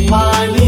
नमस्कार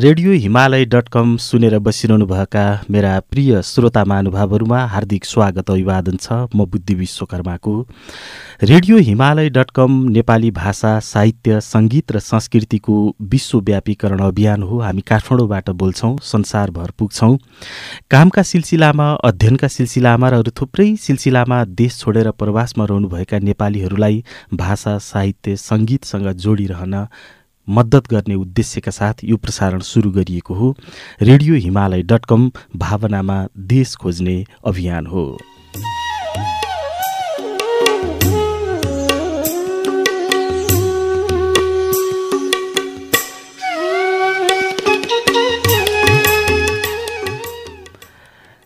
radio Himalaya dot com सुनेर बसिरहनुभएका मेरा प्रिय श्रोता महानुभावहरूमा हार्दिक स्वागत अभिवादन छ म Buddhi विश्वकर्माको। Radio Himalaya dot com Nepali भाषा साहित्य सङ्गीत र संस्कृतिको विश्वव्यापीकरण अभियान हो। हामी काठमाडौँबाट बोल्छौँ संसारभर पुग्छौँ। कामका सिलसिलामा अध्ययनका सिलसिलामा र अरू थुप्रै सिलसिलामा देश छोडेर प्रवासमा रहनुभएका नेपालीहरूलाई भाषा साहित्य सङ्गीतसँग जोडिरहन मद्दत गर्ने उद्देश्यका साथ यो प्रसारण सुरु गरिएको हो। रेडियो हिमालय डट कम भावनामा देश खोज्ने अभियान हो।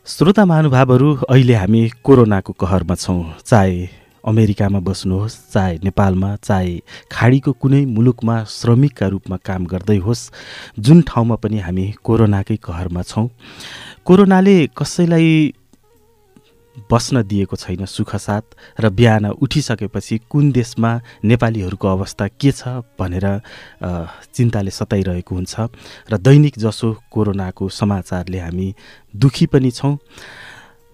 श्रोता महानुभावहरू अहिले हामी कोरोनाको कहरमा छौँ। चाहे अमेरिकामा बस्नुहोस् चाहे नेपालमा चाहे खाडीको कुनै मुलुकमा श्रमिकका रूपमा काम गर्दै होस् जुन ठाउँमा पनि हामी कोरोनाकै कहरमा छौँ कोरोनाले कसैलाई बस्न दिएको छैन सुखसाथ र बिहान उठिसकेपछि कुन देशमा नेपालीहरूको अवस्था के छ भनेर चिन्ताले सताइरहेको हुन्छ र दैनिक जसो कोरोनाको समाचारले हामी दुखी पनि छौँ।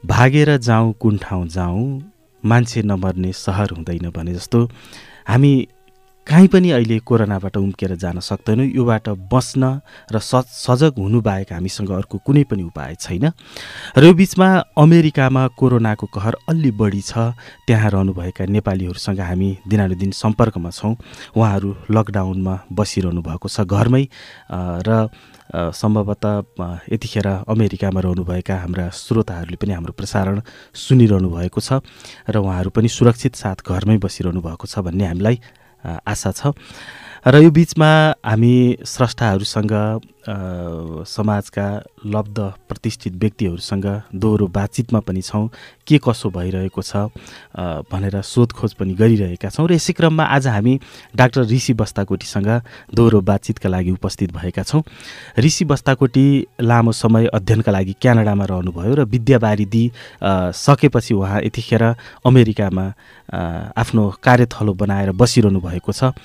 भागेर जाउँ कुन ठाउँ जाउँ मान्छे नमर्ने सहर हुँदैन भने जस्तो हामी कहीँ पनि अहिले कोरोनाबाट उम्केर जान सक्दैनौँ। योबाट बस्न र स सजग हुनुबाहेक हामीसँग अर्को कुनै पनि उपाय छैन। र यो बिचमा अमेरिकामा कोरोनाको कहर अलि बढी छ। त्यहाँ रहनुभएका नेपालीहरूसँग हामी दिनानुदिन सम्पर्कमा छौँ। उहाँहरू लकडाउनमा बसिरहनु भएको छ घरमै र सम्भवतः यतिखेर अमेरिकामा रहनुभएका हाम्रा श्रोताहरूले पनि हाम्रो प्रसारण सुनिरहनु भएको छ र उहाँहरू पनि सुरक्षित साथ घरमै बसिरहनु भएको छ भन्ने हामीलाई आशा छ। र यो बिचमा हामी स्रष्टाहरूसँग समाजका लब्ध प्रतिष्ठित व्यक्तिहरूसँग दोहोरो बातचितमा पनि छौँ। के कसो भइरहेको छ भनेर सोधखोज पनि गरिरहेका छौँ र यसै क्रममा आज हामी डाक्टर ऋषि बस्ताकोटीसँग दोहोरो बातचितका लागि उपस्थित भएका छौँ। ऋषि बस्ताकोटी लामो समय अध्ययनका लागि क्यानाडामा रहनुभयो र विद्यावारिधि सकेपछि उहाँ यतिखेर अमेरिकामा आफ्नो कार्यथलो बनाएर बसिरहनु भएको छ।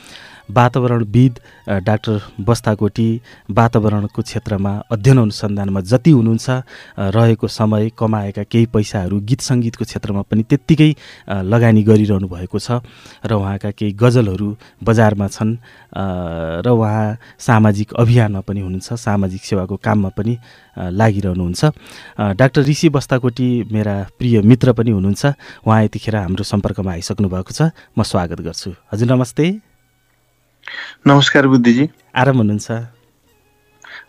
वातावरणविद डाक्टर बस्ताकोटी वातावरणको क्षेत्रमा अध्ययन अनुसन्धानमा जति हुनुहुन्छ रहेको समय कमाएका केही पैसाहरू गीत सङ्गीतको क्षेत्रमा पनि त्यत्तिकै लगानी गरिरहनु भएको छ र उहाँका केही गजलहरू बजारमा छन् र उहाँ सामाजिक अभियानमा पनि हुनुहुन्छ सामाजिक सेवाको काममा पनि लागिरहनुहुन्छ। डाक्टर ऋषि बस्ताकोटी मेरा प्रिय मित्र पनि हुनुहुन्छ उहाँ यतिखेर हाम्रो सम्पर्कमा आइसक्नु भएको छ म स्वागत गर्छु। हजुर नमस्ते। नमस्कार बुद्धिजी। आराम हुनुहुन्छ?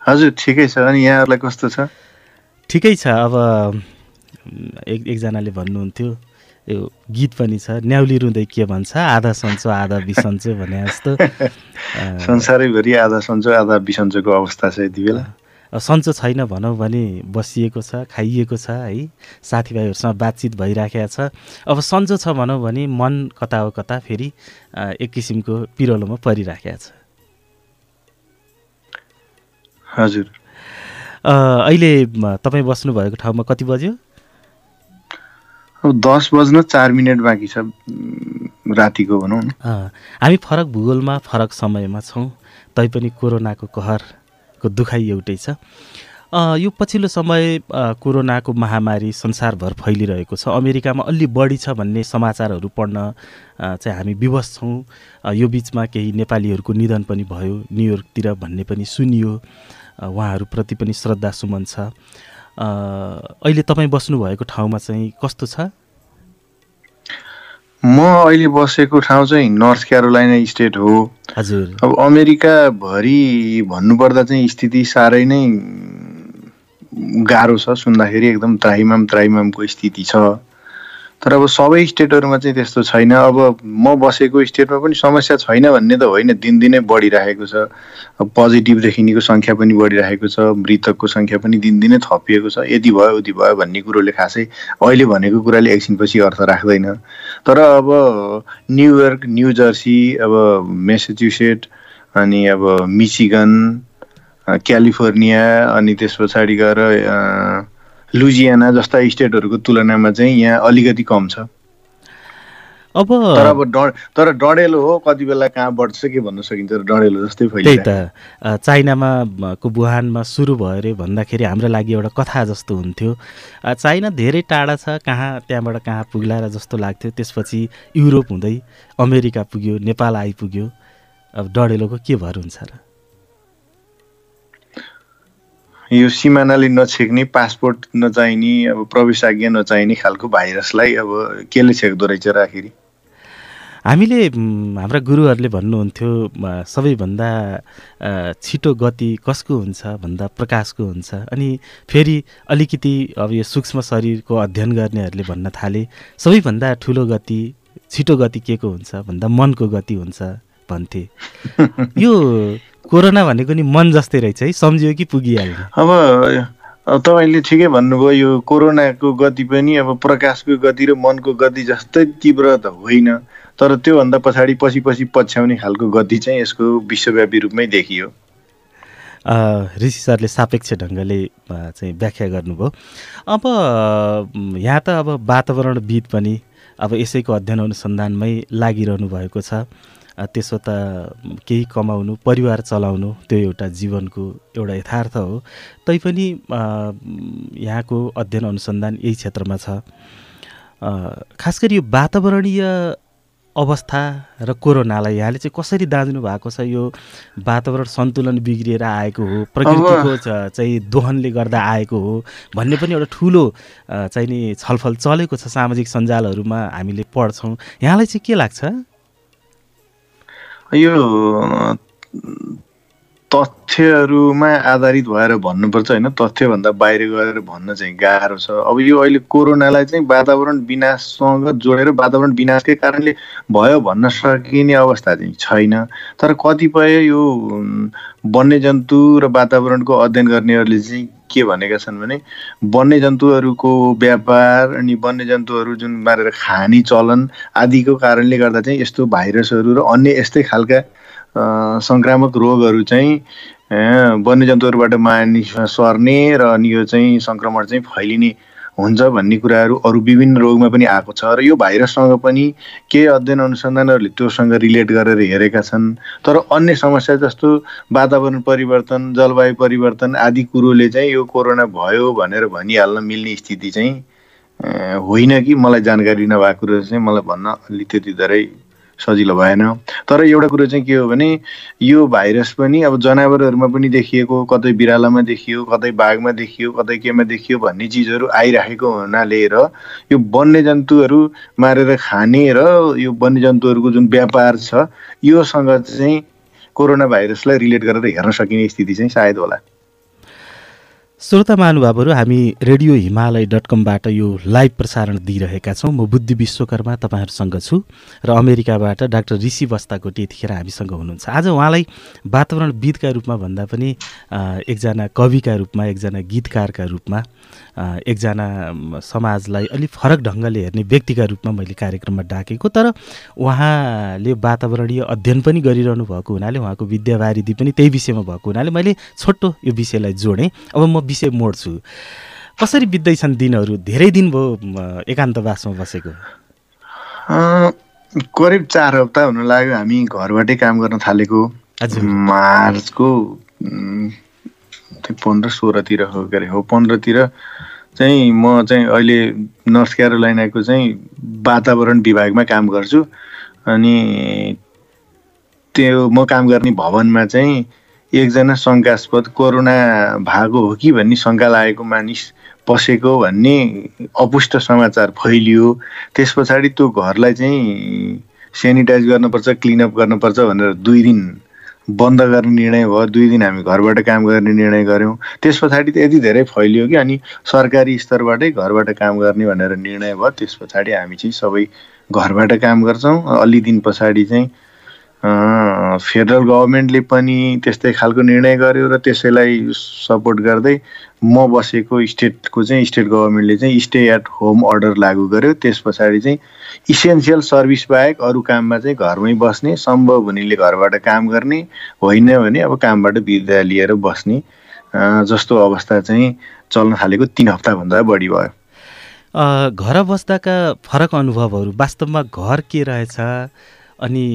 हजुर ठिकै छ। अनि यहाँहरूलाई कस्तो छ? ठिकै छ। अब एक एकजनाले भन्नुहुन्थ्यो यो गीत पनि छ। न्याउली रुँदै के भन्छ? आधा सन्चो आधा बिसन्चो भने जस्तो। संसारैभरि आधा सन्चो आधा बिसन्चोको अवस्था छ यति बेला। सन्चो छैन भनौँ भने बसिएको छ खाइएको छ है। साथीभाइहरूसँग बातचित भइराखेको छ। अब सन्चो छ भनौँ भने मन कता हो कता फेरि एक किसिमको पिरोलोमा परिराखेको छ। हजुर। अहिले तपाईँ बस्नुभएको ठाउँमा कति बज्यो? अब दस बज्न चार मिनट बाँकी छ रातिको भनौँ न। हामी फरक भूगोलमा फरक समयमा छौँ। तैपनि कोरोनाको कहर को दुखाइ एउटै छ। यो पछिल्लो समय कोरोनाको महामारी संसारभर फैलिरहेको छ। अमेरिकामा अलि बढी छ भन्ने समाचारहरू पढ्न चाहिँ हामी विवश छौँ। यो बिचमा केही नेपालीहरूको निधन पनि भयो न्युयोर्कतिर भन्ने पनि सुनियो। उहाँहरूप्रति पनि श्रद्धा सुमन छ। अहिले तपाईँ बस्नुभएको ठाउँमा चाहिँ कस्तो छ? म अहिले बसेको ठाउँ चाहिँ नर्थ क्यारोलाइना स्टेट हो। हजुर। अब अमेरिकाभरि भन्नुपर्दा चाहिँ स्थिति साह्रै नै गाह्रो छ। सुन्दाखेरि एकदम त्राइमाम त्राइमामको स्थिति छ। तर अब सबै स्टेटहरूमा चाहिँ त्यस्तो छैन। अब म बसेको स्टेटमा पनि समस्या छैन भन्ने त होइन। दिनदिनै बढिरहेको छ। पोजिटिभ देखिनेको सङ्ख्या पनि बढिरहेको छ। मृतकको सङ्ख्या पनि दिनदिनै थपिएको छ। यति भयो उति भयो भन्ने कुरोले खासै अहिले भनेको कुराले एकछिनपछि अर्थ राख्दैन। तर अब न्युयोर्क न्यु जर्सी अब मेसेच्युसेट अनि अब मिचिगन क्यालिफोर्निया अनि त्यस पछाडि गएर लुजियाना जस्ता स्टेटहरूको तुलनामा चाहिँ यहाँ अलिकति कम छ। अब तर अब तर डढेलो हो कति बेला कहाँ बढ्छ के भन्न सकिन्छ डढेलो जस्तै त्यही त। चाइनामा को बुहानमा सुरु भयो अरे भन्दाखेरि हाम्रो लागि एउटा कथा जस्तो हुन्थ्यो। चाइना धेरै टाढा छ कहाँ त्यहाँबाट कहाँ पुग्ला र जस्तो लाग्थ्यो। त्यसपछि युरोप हुँदै अमेरिका पुग्यो नेपाल आइपुग्यो। अब डढेलोको के भर हुन्छ र? यो सिमानाले नछेक्ने पासपोर्ट नचाहिने अब प्रवेश आज्ञा नचाहिने खालको भाइरसलाई अब केले छेक्दो रहेछ र आखिरी? हामीले हाम्रा गुरुहरूले भन्नुहुन्थ्यो सबैभन्दा छिटो गति कसको हुन्छ भन्दा प्रकाशको हुन्छ। अनि फेरि अलिकति अब यो सूक्ष्म शरीरको अध्ययन गर्नेहरूले भन्न थाले सबैभन्दा ठुलो गति छिटो गति के को हुन्छ भन्दा मनको गति हुन्छ भन्थे। यो कोरोना भनेको नि मन जस्तै रहेछ है सम्झियो कि पुगिहाल्यो? अब तपाईँले ठिकै भन्नुभयो यो कोरोनाको गति पनि अब प्रकाशको गति र मनको गति जस्तै तीव्र त होइन तर त्योभन्दा पछाडि पछि पछि पछ्याउने खालको गति चाहिँ यसको विश्वव्यापी रूपमै देखियो। ऋषि सरले सापेक्ष ढङ्गले चाहिँ व्याख्या गर्नुभयो। अब यहाँ त अब वातावरणविद पनि अब यसैको अध्ययन अनुसन्धानमै लागिरहनु भएको छ। त्यसो त केही कमाउनु परिवार चलाउनु त्यो एउटा जीवनको एउटा यथार्थ हो। तैपनि यहाँको अध्ययन अनुसन्धान यही क्षेत्रमा छ। खास गरी यो वातावरणीय अवस्था र कोरोनालाई यहाँले चाहिँ कसरी दाँज्नु भएको छ? यो वातावरण सन्तुलन बिग्रिएर आएको हो प्रकृतिको चाहिँ दोहनले गर्दा आएको हो भन्ने पनि एउटा ठुलो चाहिँ नि छलफल चलेको छ सामाजिक सञ्जालहरूमा हामीले पढ्छौँ। यहाँलाई चाहिँ के लाग्छ? यो तथ्यहरूमा आधारित भएर भन्नुपर्छ होइन। तथ्यभन्दा बाहिर गएर भन्न चाहिँ गाह्रो छ। अब यो अहिले कोरोनालाई चाहिँ वातावरण विनाशसँग जोडेर वातावरण विनाशकै कारणले भयो भन्न सकिने अवस्था चाहिँ छैन। तर कतिपय यो वन्यजन्तु र वातावरणको अध्ययन गर्नेहरूले चाहिँ के भनेका छन् भने वन्यजन्तुहरूको व्यापार अनि वन्यजन्तुहरू जुन मारेर खाने चलन आदिको कारणले गर्दा चाहिँ यस्तो भाइरसहरू र अन्य यस्तै खालका सङ्क्रामक रोगहरू चाहिँ वन्यजन्तुहरूबाट मानिसमा सर्ने र अनि यो चाहिँ सङ्क्रमण चाहिँ फैलिने हुन्छ भन्ने कुराहरू अरू विभिन्न रोगमा पनि आएको छ र यो भाइरससँग पनि केही अध्ययन अनुसन्धानहरूले त्योसँग रिलेट गरेर हेरेका छन्। तर अन्य समस्या जस्तो वातावरण परिवर्तन जलवायु परिवर्तन आदि कुरोले चाहिँ यो कोरोना भयो भनेर भनिहाल्न मिल्ने स्थिति चाहिँ होइन कि? मलाई जानकारी नभएको कुरो चाहिँ मलाई भन्न अलि त्यति धेरै सजिलो भएन। तर एउटा कुरो चाहिँ के हो भने यो भाइरस पनि अब जनावरहरूमा पनि देखिएको कतै बिरालोमा देखियो कतै बाघमा देखियो कतै केमा देखियो भन्ने चिजहरू आइराखेको हुनाले र यो वन्यजन्तुहरू मारेर खाने र यो वन्यजन्तुहरूको जुन व्यापार छ योसँग चाहिँ कोरोना भाइरसलाई रिलेट गरेर हेर्न सकिने स्थिति चाहिँ सायद होला। श्रोता महानुभावहरू हामी रेडियो हिमालय डट कमबाट यो लाइभ प्रसारण दिइरहेका छौँ। म बुद्धि विश्वकर्मा तपाईँहरूसँग छु र अमेरिकाबाट डाक्टर ऋषि बस्ताकोटी यतिखेर हामीसँग हुनुहुन्छ। आज उहाँलाई वातावरणविदका रूपमा भन्दा पनि एकजना कविका रूपमा एकजना गीतकारका रूपमा एकजना समाजलाई अलिक फरक ढङ्गले हेर्ने व्यक्तिका रूपमा मैले कार्यक्रममा डाकेको तर उहाँले वातावरणीय अध्ययन पनि गरिरहनु भएको हुनाले उहाँको विद्यावारिधि पनि त्यही विषयमा भएको हुनाले मैले छोटो यो विषयलाई जोडेँ। अब म विषय मोड्छु। कसरी बित्दैछन् दिनहरू? धेरै दिन भयो एकान्तवासमा बसेको। करिब चार हप्ता हुन लाग्यो हामी घरबाटै काम गर्न थालेको। मार्चको पन्ध्र सोह्रतिर अरे? हो पन्ध्रतिर चाहिँ म चाहिँ अहिले नर्थ क्यारोलाइनाको चाहिँ वातावरण विभागमा काम गर्छु। अनि त्यो म काम गर्ने भवनमा चाहिँ एकजना शङ्कास्पद कोरोना भएको हो कि भन्ने शङ्का लागेको मानिस पसेको भन्ने अपुष्ट समाचार फैलियो। त्यस पछाडि त्यो घरलाई चाहिँ सेनिटाइज गर्नुपर्छ क्लिनअप गर्नुपर्छ भनेर दुई दिन बन्द गर्ने निर्णय भयो दुई दिन हामी घरबाट काम गर्ने निर्णय गऱ्यौँ। त्यस पछाडि त यति धेरै फैलियो कि अनि सरकारी स्तरबाटै घरबाट काम गर्ने भनेर निर्णय भयो। त्यस पछाडि हामी चाहिँ सबै घरबाट काम गर्छौँ। अलि दिन पछाडि चाहिँ फेडरल गभर्मेन्टले पनि त्यस्तै खालको निर्णय गर्यो र त्यसैलाई सपोर्ट गर्दै म बसेको स्टेटको चाहिँ स्टेट गभर्मेन्टले चाहिँ स्टे एट होम अर्डर लागू गर्यो। त्यस पछाडि चाहिँ इसेन्सियल सर्भिस बाहेक अरू काममा चाहिँ घरमै बस्ने सम्भव हुनेले घरबाट काम गर्ने होइन भने अब कामबाट बिदा लिएर बस्ने जस्तो अवस्था चाहिँ चल्न थालेको तिन हप्ताभन्दा बढी भयो। घर बस्दाका फरक अनुभवहरू वास्तवमा घर के रहेछ? अनि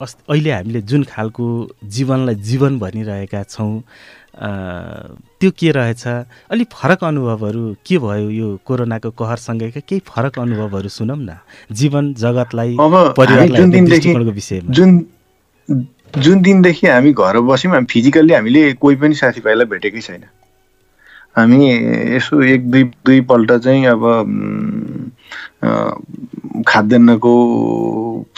अस् अहिले हामीले जुन खालको जीवनलाई जीवन भनिरहेका छौँ त्यो के रहेछ? अलिक फरक अनुभवहरू के भयो यो कोरोनाको कहरसँगैका केही फरक अनुभवहरू सुनौँ न। जीवन जगतलाई विषयमा। जुन जुन दिनदेखि हामी घर बस्यौँ हामी फिजिकल्ली हामीले कोही पनि साथीभाइलाई भेटेकै छैन। हामी यसो एक दुई दुईपल्ट चाहिँ अब खाद्यान्नको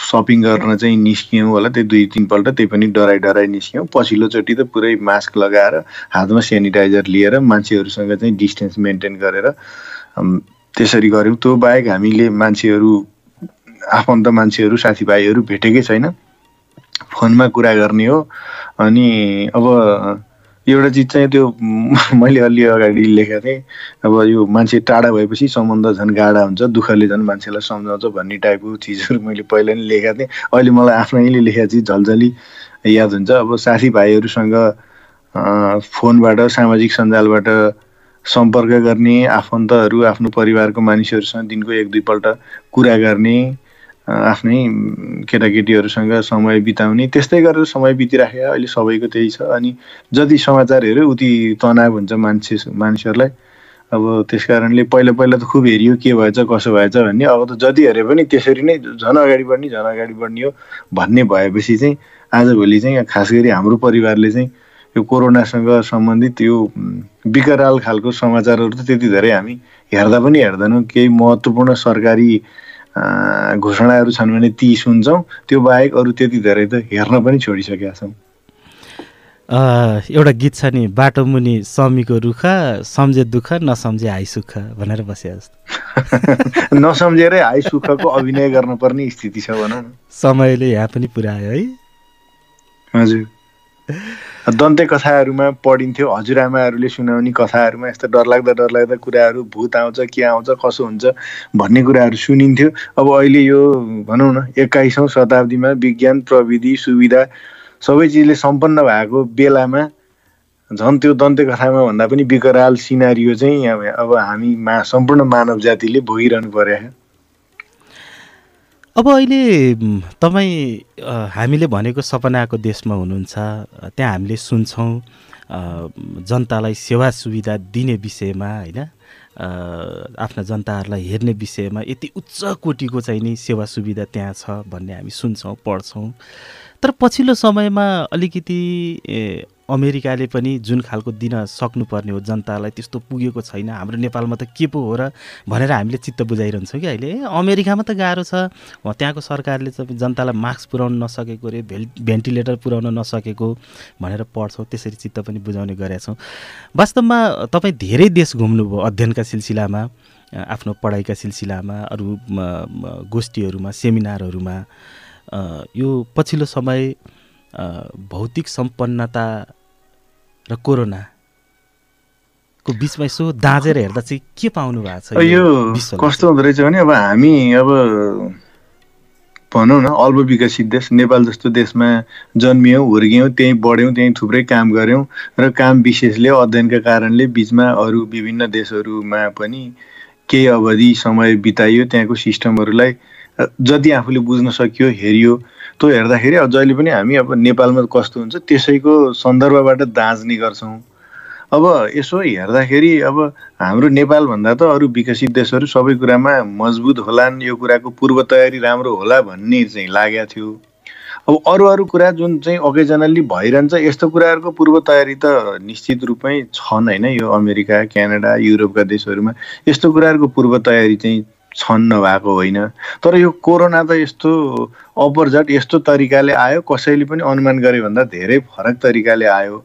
सपिङ गर्न चाहिँ निस्क्यौँ होला त्यही दुई तिनपल्ट त्यही पनि डराइ डराइ निस्क्यौँ। पछिल्लोचोटि त पुरै मास्क लगाएर हातमा सेनिटाइजर लिएर मान्छेहरूसँग चाहिँ डिस्टेन्स मेन्टेन गरेर त्यसरी गऱ्यौँ। त्यो बाहेक हामीले मान्छेहरू आफन्त मान्छेहरू साथीभाइहरू भेटेकै छैन। फोनमा कुरा गर्ने हो। अनि अब एउटा चिज चाहिँ त्यो मैले अलि अगाडि लेखेको थिएँ। अब यो मान्छे टाढा भएपछि सम्बन्ध झन् गाढा हुन्छ दुःखले झन् मान्छेलाई सम्झाउँछ भन्ने टाइपको चिजहरू मैले पहिला नै लेखेको थिएँ। अहिले मलाई आफ्नैले लेखेको चिज झल्झली याद हुन्छ। अब साथीभाइहरूसँग फोनबाट सामाजिक सञ्जालबाट सम्पर्क गर्ने आफन्तहरू आफ्नो परिवारको मानिसहरूसँग दिनको एक दुईपल्ट कुरा गर्ने आफ्नै केटाकेटीहरूसँग समय बिताउने त्यस्तै गरेर समय बितिराखेको अहिले सबैको त्यही छ। अनि जति समाचार हेऱ्यो उति तनाव हुन्छ मान्छे मानिसहरूलाई अब त्यस कारणले पहिला पहिला त खुब हेरियो के भएछ कसो भएछ भन्ने। अब त जति हेरे पनि त्यसरी नै झन् अगाडि बढ्ने झन् अगाडि बढ्ने हो भन्ने भएपछि चाहिँ आजभोलि चाहिँ खास गरी हाम्रो परिवारले चाहिँ यो कोरोनासँग सम्बन्धित यो विकराल खालको समाचारहरू त त्यति धेरै हामी हेर्दा पनि हेर्दैनौँ। केही महत्त्वपूर्ण सरकारी घोषणाहरू छन् भने ती सुन्छौँ त्यो बाहेक अरू त्यति धेरै त हेर्न पनि छोडिसकेका छौँ। एउटा गीत छ नि बाटो मुनि समीको रुख सम्झे दुःख नसम्झे हाई सुख भनेर बसे जस्तो। नसम्झेरै हाई सुखको अभिनय गर्नुपर्ने स्थिति छ भनौँ न। समयले यहाँ पनि पुऱ्यायो है। हजुर। दन्ते कथाहरूमा पढिन्थ्यो। हजुरआमाहरूले सुनाउने कथाहरूमा यस्तो डरलाग्दा डरलाग्दा कुराहरू भूत आउँछ के आउँछ कसो हुन्छ भन्ने कुराहरू सुनिन्थ्यो। अब अहिले यो भनौँ न एक्काइसौँ शताब्दीमा विज्ञान प्रविधि सुविधा सबै चिजले सम्पन्न भएको बेलामा झन् त्यो दन्ते कथामा भन्दा पनि विकराल सिनारियो चाहिँ अब हामी मा सम्पूर्ण मानव जातिले भोगिरहनु पर्यो अब अहिले तपाईँ हामीले भनेको सपनाको देशमा हुनुहुन्छ त्यहाँ हामीले सुन्छौँ जनतालाई सेवा सुविधा दिने विषयमा होइन? आफ्ना जनताहरूलाई हेर्ने विषयमा यति उच्च कोटिको चाहिँ नि सेवा सुविधा त्यहाँ छ भन्ने हामी सुन्छौँ पढ्छौँ। तर पछिल्लो समयमा अलिकति अमेरिकाले पनि जुन खालको दिन सक्नुपर्ने हो जनतालाई त्यस्तो पुगेको छैन। हाम्रो नेपालमा त के पो हो र भनेर हामीले चित्त बुझाइरहन्छौँ कि अहिले। अमेरिकामा त गाह्रो छ। त्यहाँको सरकारले चाहिँ जनतालाई मास्क पुर्याउन नसकेको अरे भेल भेन्टिलेटर पुर्याउन नसकेको भनेर पढ्छौँ त्यसरी चित्त पनि बुझाउने गरेका छौँ। वास्तवमा तपाईँ धेरै देश घुम्नुभयो अध्ययनका सिलसिलामा आफ्नो पढाइका सिलसिलामा अरू गोष्ठीहरूमा सेमिनारहरूमा। यो पछिल्लो समय भौतिक सम्पन्नता र कोरोनाको बिचमा यसो दाँजेर हेर्दा चाहिँ के पाउनु भएको छ यो कस्तो हुँदो रहेछ भने अब हामी अब भनौँ न अल्प विकसित देश नेपाल जस्तो देशमा जन्मियौँ हुर्क्यौँ त्यहीँ बढ्यौँ त्यहीँ थुप्रै काम गऱ्यौँ र काम विशेषले अध्ययनका कारणले बिचमा अरू विभिन्न देशहरूमा पनि केही अवधि समय बिताइयो त्यहाँको सिस्टमहरूलाई जति आफूले बुझ्न सकियो हेरियो त्यो हेर्दाखेरि अब जहिले पनि हामी अब नेपालमा कस्तो हुन्छ त्यसैको सन्दर्भबाट दाँच्ने गर्छौँ। अब यसो हेर्दाखेरि अब हाम्रो नेपालभन्दा त अरू विकसित देशहरू सबै कुरामा मजबुत होलान् यो कुराको पूर्व तयारी राम्रो होला भन्ने चाहिँ लागेको थियो। अब अरू अरू कुरा जुन चाहिँ ओकेजनल्ली भइरहन्छ यस्तो कुराहरूको पूर्व तयारी त निश्चित रूपमै छन् होइन यो अमेरिका क्यानाडा युरोपका देशहरूमा। यस्तो कुराहरूको पूर्व तयारी चाहिँ छन् नभएको होइन। तर यो कोरोना त यस्तो अपरझट यस्तो तरिकाले आयो कसैले पनि अनुमान गरे भन्दा धेरै फरक तरिकाले आयो।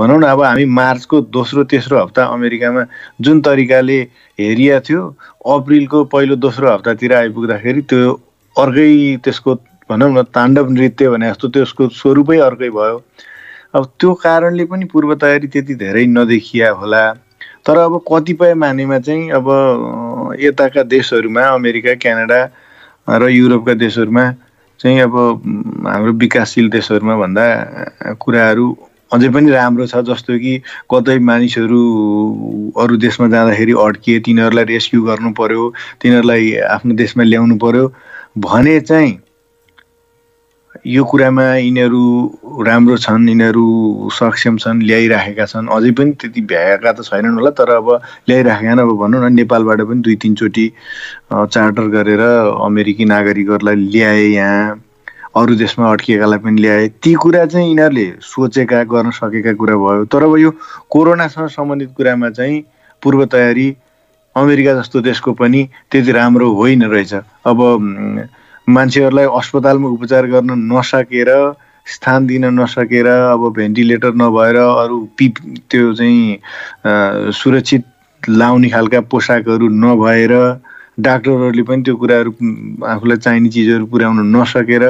भनौँ न अब हामी मार्चको दोस्रो तेस्रो हप्ता अमेरिकामा जुन तरिकाले हेरिया थियो अप्रिलको पहिलो दोस्रो हप्तातिर आइपुग्दाखेरि त्यो अर्कै त्यसको भनौँ न ताण्डव नृत्य भने जस्तो त्यसको स्वरूपै अर्कै भयो। अब त्यो कारणले पनि पूर्व तयारी त्यति धेरै नदेखिया होला। तर अब कतिपय मानेमा चाहिँ अब यताका देशहरूमा अमेरिका क्यानाडा र युरोपका देशहरूमा चाहिँ अब हाम्रो विकासशील देशहरूमा भन्दा कुराहरू अझै पनि राम्रो छ। जस्तो कि कतै मानिसहरू अरू देशमा जाँदाखेरि अड्किए तिनीहरूलाई रेस्क्यु गर्नु पर्यो तिनीहरूलाई आफ्नो देशमा ल्याउनु पर्यो भने चाहिँ यो कुरामा यिनीहरू राम्रो छन् यिनीहरू सक्षम छन् ल्याइराखेका छन्। अझै पनि त्यति भ्याएका त छैनन् होला तर अब ल्याइराखेका अब भनौँ न नेपालबाट पनि दुई तिनचोटि चार्टर गरेर अमेरिकी नागरिकहरूलाई ल्याए यहाँ अरू देशमा अड्किएकालाई पनि ल्याए। ती कुरा चाहिँ यिनीहरूले सोचेका गर्न सकेका कुरा भयो। तर अब यो कोरोनासँग सम्बन्धित कुरामा चाहिँ पूर्व तयारी अमेरिका जस्तो देशको पनि त्यति राम्रो होइन रहेछ। अब मान्छेहरूलाई अस्पतालमा उपचार गर्न नसकेर स्थान दिन नसकेर अब भेन्टिलेटर नभएर अरू पिप त्यो चाहिँ सुरक्षित लाउने खालका पोसाकहरू नभएर डाक्टरहरूले पनि त्यो कुराहरू आफूलाई चाहिने चिजहरू पुर्याउन नसकेर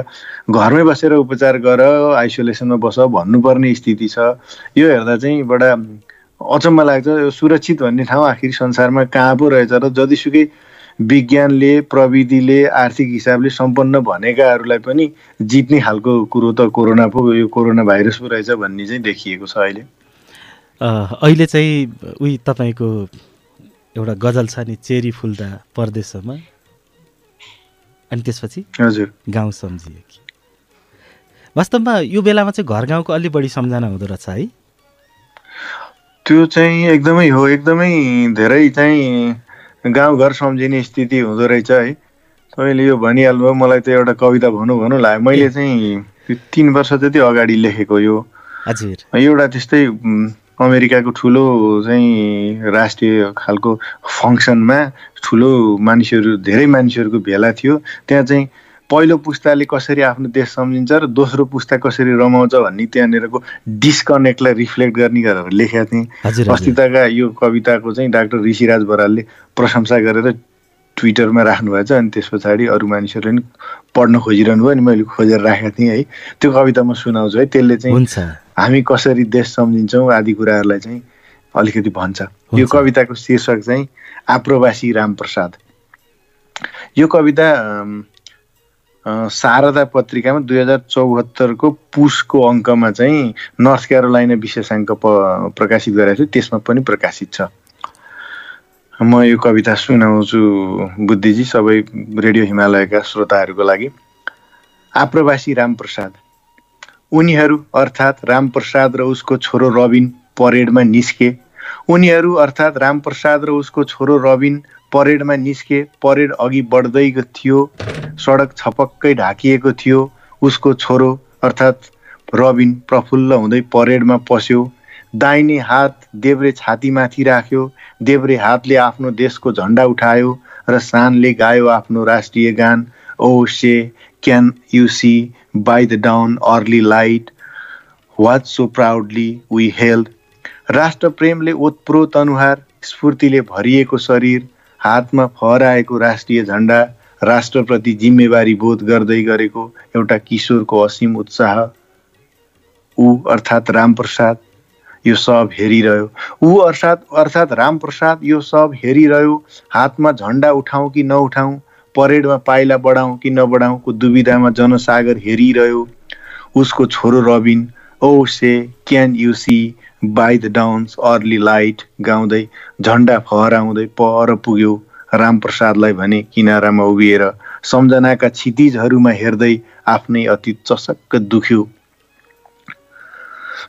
घरमै बसेर उपचार गर आइसोलेसनमा बस भन्नुपर्ने स्थिति छ। यो हेर्दा चाहिँ बडा अचम्म लाग्छ। सुरक्षित भन्ने ठाउँ आखिर संसारमा कहाँ पो रहेछ र जतिसुकै विज्ञानले प्रविधिले आर्थिक हिसाबले सम्पन्न भनेकाहरूलाई पनि जित्ने खालको कुरो त कोरोना पो यो कोरोना भाइरस पो रहेछ भन्ने चाहिँ देखिएको छ अहिले। अहिले चाहिँ उही तपाईँको एउटा गजल छ नि चेरी फुल्दा परदेशमा। अनि त्यसपछि हजुर। गाउँ सम्झिए कि। वास्तवमा यो बेलामा चाहिँ घर गाउँको अलिक बढी सम्झना हुँदो रहेछ है? त्यो चाहिँ एकदमै हो एकदमै धेरै चाहिँ गाउँघर सम्झिने स्थिति हुँदो रहेछ है। तपाईँले यो भनिहाल्नुभयो मलाई त एउटा कविता भनौँ भनौँ लाग्यो। मैले चाहिँ तिन वर्ष जति अगाडि लेखेको यो हजुर। एउटा त्यस्तै अमेरिकाको ठुलो चाहिँ राष्ट्रिय खालको फङ्सनमा ठुलो मानिसहरू धेरै मानिसहरूको भेला थियो। त्यहाँ चाहिँ पहिलो पुस्ताले कसरी आफ्नो देश सम्झिन्छ र दोस्रो पुस्ता कसरी रमाउँछ भन्ने त्यहाँनिरको डिस्कनेक्टलाई रिफ्लेक्ट गर्ने गरेर लेखेका थिएँ। अस्तिताका यो कविताको चाहिँ डाक्टर ऋषिराज बरालले प्रशंसा गरेर ट्विटरमा राख्नुभएको छ अनि त्यस पछाडि अरू मानिसहरूले पनि पढ्न खोजिरहनु भयो अनि मैले खोजेर राखेको थिएँ है। त्यो कविता म सुनाउँछु है। त्यसले चाहिँ हामी कसरी देश सम्झिन्छौँ आदि कुराहरूलाई चाहिँ अलिकति भन्छ। यो कविताको शीर्षक चाहिँ आप्रवासी रामप्रसाद। यो कविता शारदा पत्रिकामा दुई हजार चौहत्तरको पुसको अङ्कमा चाहिँ नर्थ क्यारोलाइना विशेषाङ्क प प्रकाशित गरेको थियो त्यसमा पनि प्रकाशित छ। म यो कविता सुनाउँछु बुद्धिजी सबै रेडियो हिमालयका श्रोताहरूको लागि। आप्रवासी रामप्रसाद। उनीहरू अर्थात् रामप्रसाद र उसको छोरो रबिन परेडमा निस्के उनीहरू अर्थात् रामप्रसाद र उसको छोरो रबिन परेडमा निस्के परेड अघि बढ्दै थियो सडक छपक्कै ढाकिएको थियो। उसको छोरो अर्थात् रबिन प्रफुल्ल हुँदै परेडमा पस्यो। दाहिने हात देब्रे छातीमाथि राख्यो। देब्रे हातले आफ्नो देशको झन्डा उठायो र सानले गायो आफ्नो राष्ट्रिय गान। O say can you see by the dawn's early light? What so proudly we held राष्ट्र प्रेमले ओतप्रोत अनुहार स्फूर्तिले भरिएको शरीर हातमा फहराएको राष्ट्रिय झन्डा राष्ट्रप्रति जिम्मेवारी बोध गर्दै गरेको एउटा किशोरको असीम उत्साह। ऊ अर्थात् रामप्रसाद यो सब हेरिरह्यो। ऊ अर्थात् अर्थात् रामप्रसाद यो सब हेरिरह्यो। हातमा झन्डा उठाउँ कि नउठाउँ परेडमा पाइला बढाउँ कि नबढाउँको दुविधामा जनसागर हेरिरह्यो। उसको छोरो Rabin O say can you see? By the dawn's early light गाउँदै झन्डा फहराउँदै पर पुग्यो रामप्रसादलाई भने किनारामा उभिएर सम्झनाका क्षितिजहरूमा हेर्दै आफ्नै अति चसक्क दुख्यो।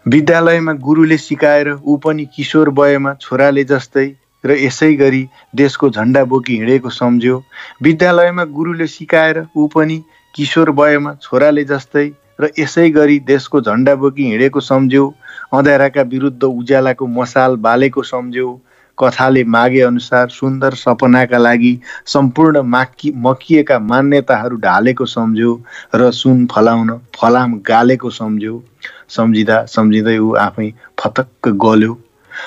विद्यालयमा गुरुले सिकाएर ऊ पनि किशोर वयमा छोराले जस्तै र यसै गरी देशको झन्डा बोकी हिँडेको सम्झ्यो। विद्यालयमा गुरुले सिकाएर ऊ पनि किशोर वयमा छोराले जस्तै र यसै गरी देशको झन्डा बोकी हिँडेको सम्झ्यो अँध्याराका विरुद्ध उज्यालाको मसाल बालेको सम्झ्यो। कथाले मागे अनुसार सुन्दर सपनाका लागि सम्पूर्ण माकी मकिएका मान्यताहरू ढालेको सम्झ्यो र सुन फलाउन फलाम गालेको सम्झ्यो। सम्झिँदा सम्झिँदै ऊ आफै फतक्क गल्यो।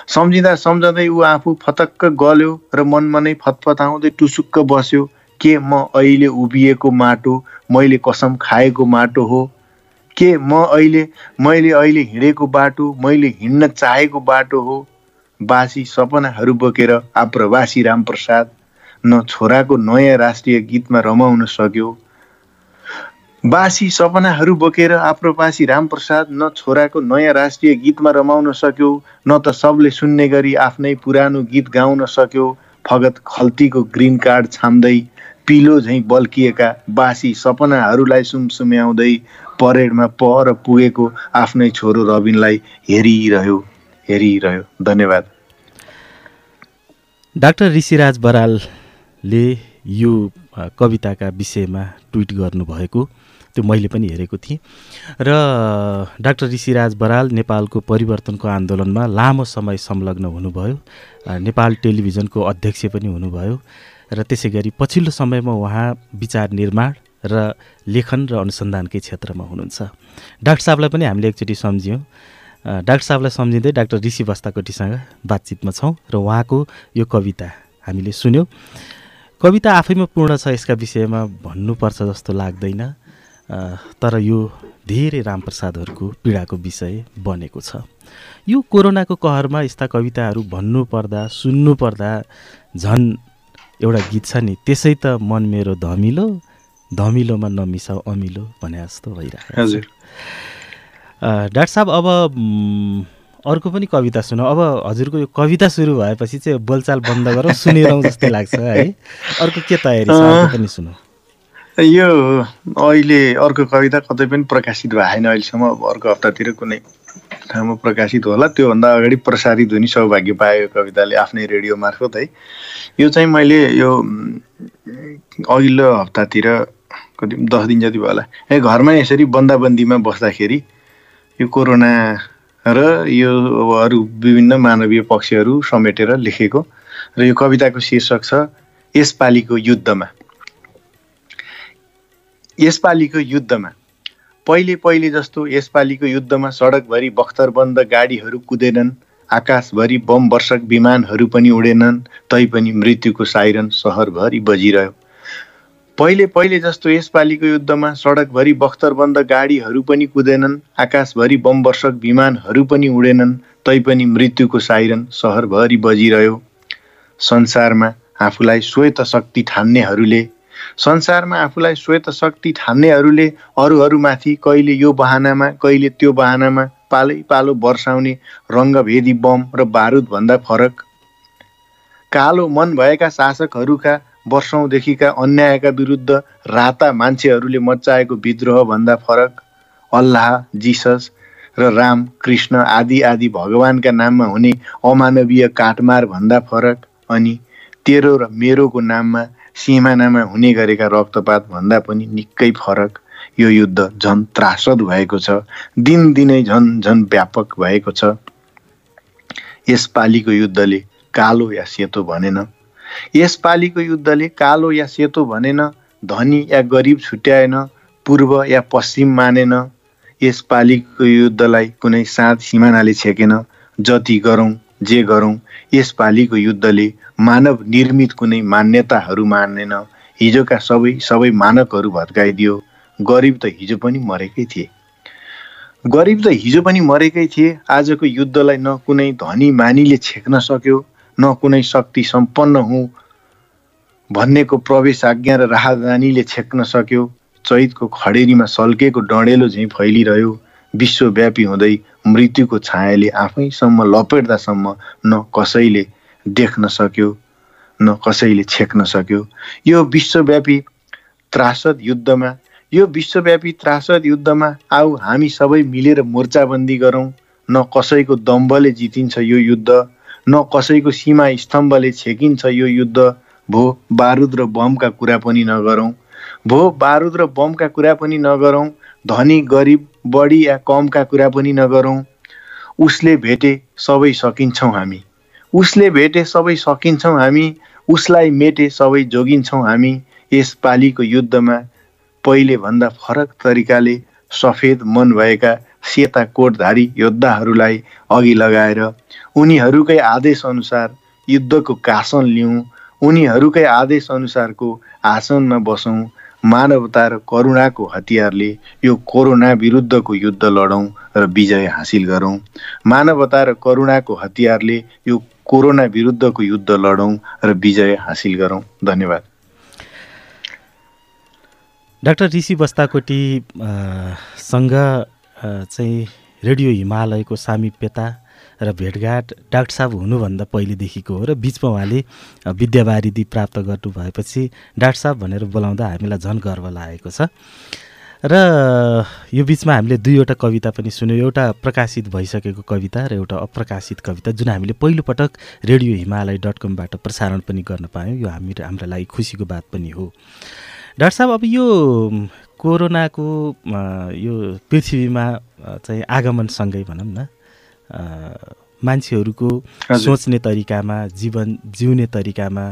सम्झिँदा सम्झँदै ऊ आफू फतक्क गल्यो र मनमा नै फतफताउँदै टुसुक्क बस्यो। के म अहिले उभिएको माटो मैले कसम खाएको माटो हो? के म अहिले मैले अहिले हिँडेको बाटो मैले हिँड्न चाहेको बाटो हो? बासी सपनाहरू बोकेर आप्रवासी रामप्रसाद न छोराको नयाँ राष्ट्रिय गीतमा रमाउन सक्यो। बासी सपनाहरू बोकेर आप्रवासी रामप्रसाद न छोराको नयाँ राष्ट्रिय गीतमा रमाउन सक्यो न त सबले सुन्ने गरी आफ्नै पुरानो गीत गाउन सक्यो। फगत खल्तीको ग्रिन कार्ड छाम्दै पिलो झैँ बल्किएका बासी सपनाहरूलाई सुमसुम्याउँदै परेडमा पर पुगेको आफ्नै छोरो रविनलाई हेरिरह्यो हेरिरह्यो। धन्यवाद। डाक्टर ऋषिराज बरालले यो कविताका विषयमा ट्विट गर्नुभएको त्यो मैले पनि हेरेको थिएँ। र डाक्टर ऋषिराज बराल नेपालको परिवर्तनको आन्दोलनमा लामो समय संलग्न हुनुभयो नेपाल टेलिभिजनको अध्यक्ष पनि हुनुभयो र त्यसै गरी पछिल्लो समयमा उहाँ विचार निर्माण र लेखन र अनुसन्धानकै क्षेत्रमा हुनुहुन्छ। डाक्टर साहबलाई पनि हामीले एकचोटि सम्झ्यौँ। डाक्टर साहबलाई सम्झिँदै डाक्टर ऋषि बस्ताकोटीसँग बातचितमा छौँ र उहाँको यो कविता हामीले सुन्यौँ। कविता आफैमा पूर्ण छ यसका विषयमा भन्नुपर्छ जस्तो लाग्दैन तर यो धेरै रामप्रसादहरूको पीडाको विषय बनेको छ। यो कोरोनाको कहरमा यस्ता कविताहरू भन्नुपर्दा सुन्नुपर्दा झन् एउटा गीत छ नि त्यसै त मन मेरो धमिलो धमिलोमा नमिसाउ अमिलो भने जस्तो भइरहेको छ। डाक्टर साहब अब अर्को पनि कविता सुनौ। अब हजुरको यो कविता सुरु भएपछि चाहिँ बोलचाल बन्द गरौँ सुनिरहँ जस्तै लाग्छ है। अर्को के तयारी छ? पनि सुनौ। यो अहिले अर्को कविता कतै पनि प्रकाशित भएन अहिलेसम्म। अब अर्को हप्तातिर कुनै ठाउँमा प्रकाशित होला। त्योभन्दा अगाडि प्रसारित हुने सौभाग्य पायो कविताले आफ्नै रेडियो मार्फत है। यो चाहिँ मैले यो अघिल्लो हप्तातिर कति दस दिन जति भयो होला। है घरमा यसरी बन्दाबन्दीमा बस्दाखेरि यो कोरोना र यो अरू विभिन्न मानवीय पक्षहरू समेटेर लेखेको र यो कविताको शीर्षक छ यसपालिको युद्धमा। यसपालिको युद्धमा। पहिले पहिले जस्तो यसपालिको युद्धमा सडकभरि बख्तरबन्द गाडीहरू कुदेनन् आकाशभरि बम वर्षक विमानहरू पनि उडेनन् तैपनि मृत्युको साइरन सहरभरि बजिरह्यो। पहिले पहिले जस्तो यसपालिको युद्धमा सडकभरि बख्तरबन्द गाडीहरू पनि कुदेनन् आकाशभरि बमवर्षक विमानहरू पनि उडेनन् तैपनि मृत्युको साइरन सहरभरि बजिरह्यो। संसारमा आफूलाई श्वेत शक्ति ठान्नेहरूले संसारमा आफूलाई श्वेत शक्ति ठान्नेहरूले अरूहरूमाथि कहिले यो बहानामा कहिले त्यो बहानामा पालै पालो वर्षाउने रङ्गभेदी बम र बारुदभन्दा फरक। कालो मन भएका शासकहरूका वर्षौँदेखिका अन्यायका विरुद्ध राता मान्छेहरूले मचाएको विद्रोहभन्दा फरक अल्लाह जिसस र राम कृष्ण आदि आदि भगवान्का नाममा हुने अमानवीय काटमार भन्दा फरक अनि तेरो र मेरोको नाममा सिमानामा हुने गरेका रक्तपात भन्दा पनि निकै फरक यो युद्ध झन् त्रासद भएको छ। दिनदिनै झन् झन् व्यापक भएको छ। यसपालिको युद्धले कालो या सेतो भनेन। यसपालिको युद्धले कालो या सेतो भनेन धनी या गरिब छुट्याएन पूर्व या पश्चिम मानेन। यसपालिको युद्धलाई कुनै साँध सिमानाले छेकेन जति गरौँ जे गरौँ यसपालिको युद्धले मानव निर्मित कुनै मान्यताहरू मानेन। हिजोका सबै सबै मानकहरू भत्काइदियो। गरिब त हिजो पनि मरेकै थिए। गरिब त हिजो पनि मरेकै थिए। आजको युद्धलाई न कुनै धनी मानीले छेक्न सक्यो न कुनै शक्ति सम्पन्न हुँ भन्नेको प्रवेश आज्ञा र राहदानीले छेक्न सक्यो। चैतको खडेरीमा सल्केको डडेलो झैँ फैलिरह्यो। विश्वव्यापी हुँदै मृत्युको छायाले आफैसम्म लपेट्दासम्म न कसैले देख्न सक्यो न कसैले छेक्न सक्यो। यो विश्वव्यापी त्रासद युद्धमा यो विश्वव्यापी त्रासद युद्धमा आऊ हामी सबै मिलेर मोर्चाबन्दी गरौँ न कसैको दम्बले जितिन्छ यो युद्ध। न कसैको सीमा स्तम्भले छेकिन्छ यो युद्ध। भो बारुद र बमका कुरा पनि नगरौँ। भो बारुद र बमका कुरा पनि नगरौँ। धनी गरिब बढी या कमका कुरा पनि नगरौँ। उसले भेटे सबै सकिन्छौँ हामी। उसले भेटे सबै सकिन्छौँ हामी। उसलाई मेटे सबै जोगिन्छौँ हामी। यसपालिको युद्धमा पहिलेभन्दा फरक तरिकाले सफेद मन भएका सेता कोटधारी योद्धाहरूलाई अघि लगाएर उनीहरूकै आदेशअनुसार युद्धको कासन लिउँ उनीहरूकै आदेशअनुसारको आसनमा बसौँ मानवता र करुणाको हतियारले यो कोरोना विरुद्धको युद्ध लडौँ र विजय हासिल गरौँ। मानवता र करुणाको हतियारले यो कोरोना विरुद्धको युद्ध लडौँ र विजय हासिल गरौँ। धन्यवाद। डाक्टर ऋषि बस्ताकोटीसँग चाहिँ रेडियो हिमालयको सामिप्यता र भेटघाट डाक्टर साहब हुनुभन्दा पहिलेदेखिको हो र बिचमा उहाँले विद्यावारिधि प्राप्त गर्नुभएपछि डाक्टर साहब भनेर बोलाउँदा हामीलाई झन् गर्व लागेको छ। र यो बिचमा हामीले दुईवटा कविता पनि सुन्यौँ। एउटा प्रकाशित भइसकेको कविता र एउटा अप्रकाशित कविता जुन हामीले पहिलोपटक रेडियो हिमालय डट कमबाट प्रसारण पनि गर्न पायौँ। यो हामी हाम्रो लागि खुसीको बात पनि हो। डाक्टर साहब अब यो कोरोनाको यो पृथ्वीमा चाहिँ आगमनसँगै भनौँ न मान्छेहरूको सोच्ने तरिकामा जीवन जिउने तरिकामा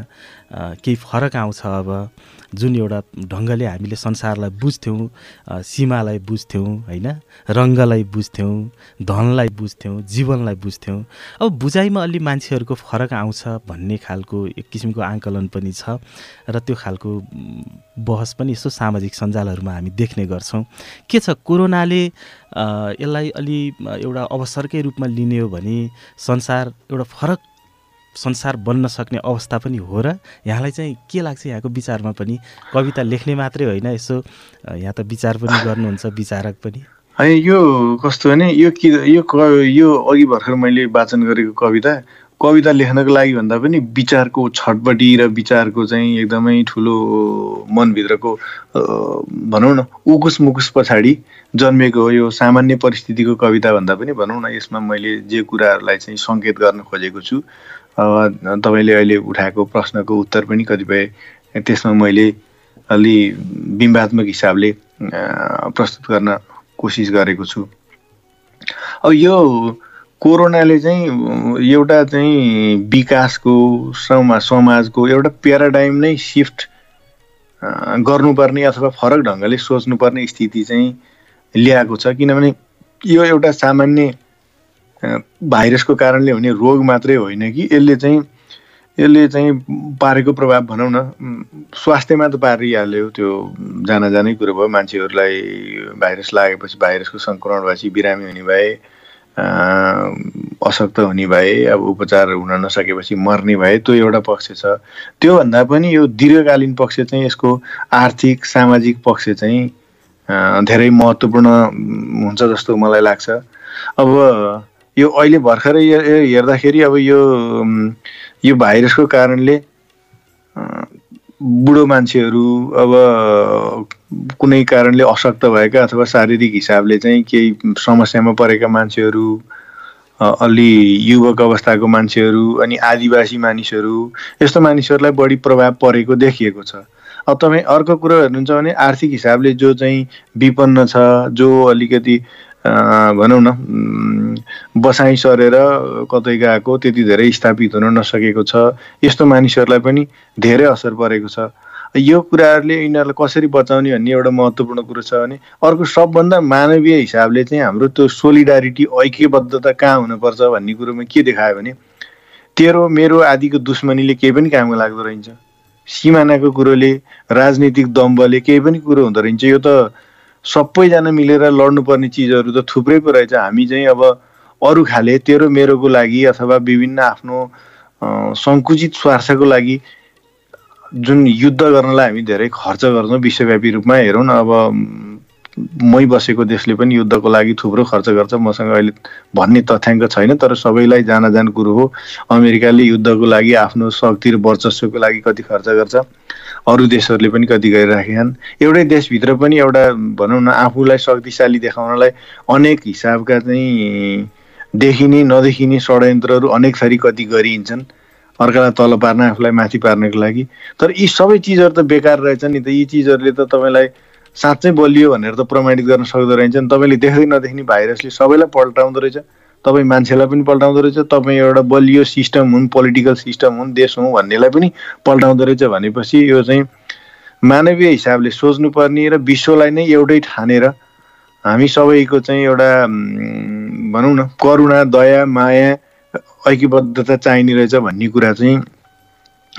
केही फरक आउँछ अब। जुन एउटा ढङ्गले हामीले संसारलाई बुझ्थ्यौँ सीमालाई बुझ्थ्यौँ होइन? रङ्गलाई बुझ्थ्यौँ धनलाई बुझ्थ्यौँ जीवनलाई बुझ्थ्यौँ। अब बुझाइमा अलि मान्छेहरूको फरक आउँछ भन्ने खालको एक किसिमको आङ्कलन पनि छ र त्यो खालको बहस पनि यसो सामाजिक सञ्जालहरूमा हामी देख्ने गर्छौँ। के छ कोरोनाले यसलाई अलि एउटा अवसरकै रूपमा लिने हो भने संसार एउटा फरक संसार बन्न सक्ने अवस्था पनि हो र यहाँलाई चाहिँ के लाग्छ यहाँको विचारमा पनि? कविता लेख्ने मात्रै होइन यसो यहाँ त विचार पनि गर्नुहुन्छ विचारक पनि। है यो कस्तो भने यो कि यो यो अघि भर्खर मैले वाचन गरेको कविता कविता लेख्नको लागि भन्दा पनि विचारको छटपट्टि र विचारको चाहिँ एकदमै ठुलो मनभित्रको भनौँ न उकुस मुकुस पछाडि जन्मेको हो यो सामान्य परिस्थितिको कविता भन्दा पनि भनौँ न यसमा मैले जे कुराहरूलाई चाहिँ सङ्केत गर्न खोजेको छु। तपाईँले अहिले उठाएको प्रश्नको उत्तर पनि कतिपय त्यसमा मैले अलि बिम्बात्मक हिसाबले प्रस्तुत गर्न कोसिस गरेको छु। अब यो कोरोनाले चाहिँ एउटा चाहिँ विकासको समा समाजको एउटा प्याराडाइम नै सिफ्ट गर्नुपर्ने अथवा फरक ढङ्गले सोच्नुपर्ने स्थिति चाहिँ ल्याएको छ। किनभने यो एउटा सामान्य भाइरसको कारणले हुने रोग मात्रै होइन कि? यसले चाहिँ यसले चाहिँ पारेको प्रभाव भनौँ न स्वास्थ्यमा त पारिहाल्यो त्यो जान जानै कुरो भयो। मान्छेहरूलाई भाइरस लागेपछि भाइरसको सङ्क्रमण भएपछि बिरामी हुने भए अशक्त हुने भए अब उपचार हुन नसकेपछि मर्ने भए त्यो एउटा पक्ष छ। त्योभन्दा पनि यो दीर्घकालीन पक्ष चाहिँ यसको आर्थिक सामाजिक पक्ष चाहिँ धेरै महत्त्वपूर्ण हुन्छ जस्तो मलाई लाग्छ। अब यो अहिले भर्खरै हेर्दाखेरि अब यो यो भाइरसको कारणले बुढो मान्छेहरू अब कुनै कारणले अशक्त भएका अथवा शारीरिक हिसाबले चाहिँ केही समस्यामा परेका मान्छेहरू अलि युवक अवस्थाको मान्छेहरू अनि आदिवासी मानिसहरू यस्तो मानिसहरूलाई बढी प्रभाव परेको देखिएको छ। अब तपाईँ अर्को कुरो हेर्नुहुन्छ भने आर्थिक हिसाबले जो चाहिँ विपन्न छ जो अलिकति भनौँ न बसाइ सरेर कतै गएको त्यति धेरै स्थापित हुन नसकेको छ। यस्तो मानिसहरूलाई पनि धेरै असर परेको छ। यो कुराहरूले यिनीहरूलाई कसरी बचाउने भन्ने एउटा महत्त्वपूर्ण कुरो छ भने अर्को सबभन्दा मानवीय हिसाबले चाहिँ हाम्रो त्यो सोलिडारिटी ऐक्यबद्धता कहाँ हुनुपर्छ भन्ने कुरोमा के देखायो भने तेरो मेरो आदिको दुश्मनीले केही पनि काममा लाग्दो रहन्छ सिमानाको कुरोले राजनीतिक दम्बले केही पनि कुरो हुँदो रहेछ। यो त सबैजना मिलेर लड्नुपर्ने चिजहरू त थुप्रै पो रहेछ। हामी चाहिँ अब अरू खाले तेरो मेरोको लागि अथवा विभिन्न आफ्नो सङ्कुचित स्वार्थको लागि जुन युद्ध गर्नलाई हामी धेरै खर्च गर्छौँ विश्वव्यापी रूपमा हेरौँ न अब मै बसेको देशले पनि युद्धको लागि थुप्रो खर्च गर्छ। मसँग अहिले भन्ने तथ्याङ्क छैन तर सबैलाई जान कुरो हो। अमेरिकाले युद्धको लागि आफ्नो शक्ति र वर्चस्वको लागि कति खर्च गर्छ। अरू देशहरूले पनि कति गरिराखेका छन्। एउटै देशभित्र पनि एउटा भनौँ न आफूलाई शक्तिशाली देखाउनलाई अनेक हिसाबका चाहिँ देखिने नदेखिने षड्यन्त्रहरू अनेक थरी कति गरिन्छन्। अर्कालाई तल पार्न आफूलाई माथि पार्नको लागि। तर यी सबै चिजहरू त बेकार रहेछ नि त। यी चिजहरूले त तपाईँलाई साँच्चै बलियो भनेर त प्रमाणित गर्न सक्दो रहेछ नि तपाईँले देख्दै नदेख्ने भाइरसले सबैलाई पल्टाउँदो रहेछ। तपाईँ मान्छेलाई पनि पल्टाउँदो रहेछ तपाईँ एउटा बलियो सिस्टम हुन् पोलिटिकल सिस्टम हुन् देश हुँ भन्नेलाई पनि पल्टाउँदो रहेछ भनेपछि यो चाहिँ मानवीय हिसाबले सोच्नुपर्ने र विश्वलाई नै एउटै ठानेर हामी सबैको चाहिँ एउटा भनौँ न करुणा दया माया ऐक्यबद्धता चाहिने रहेछ भन्ने कुरा चाहिँ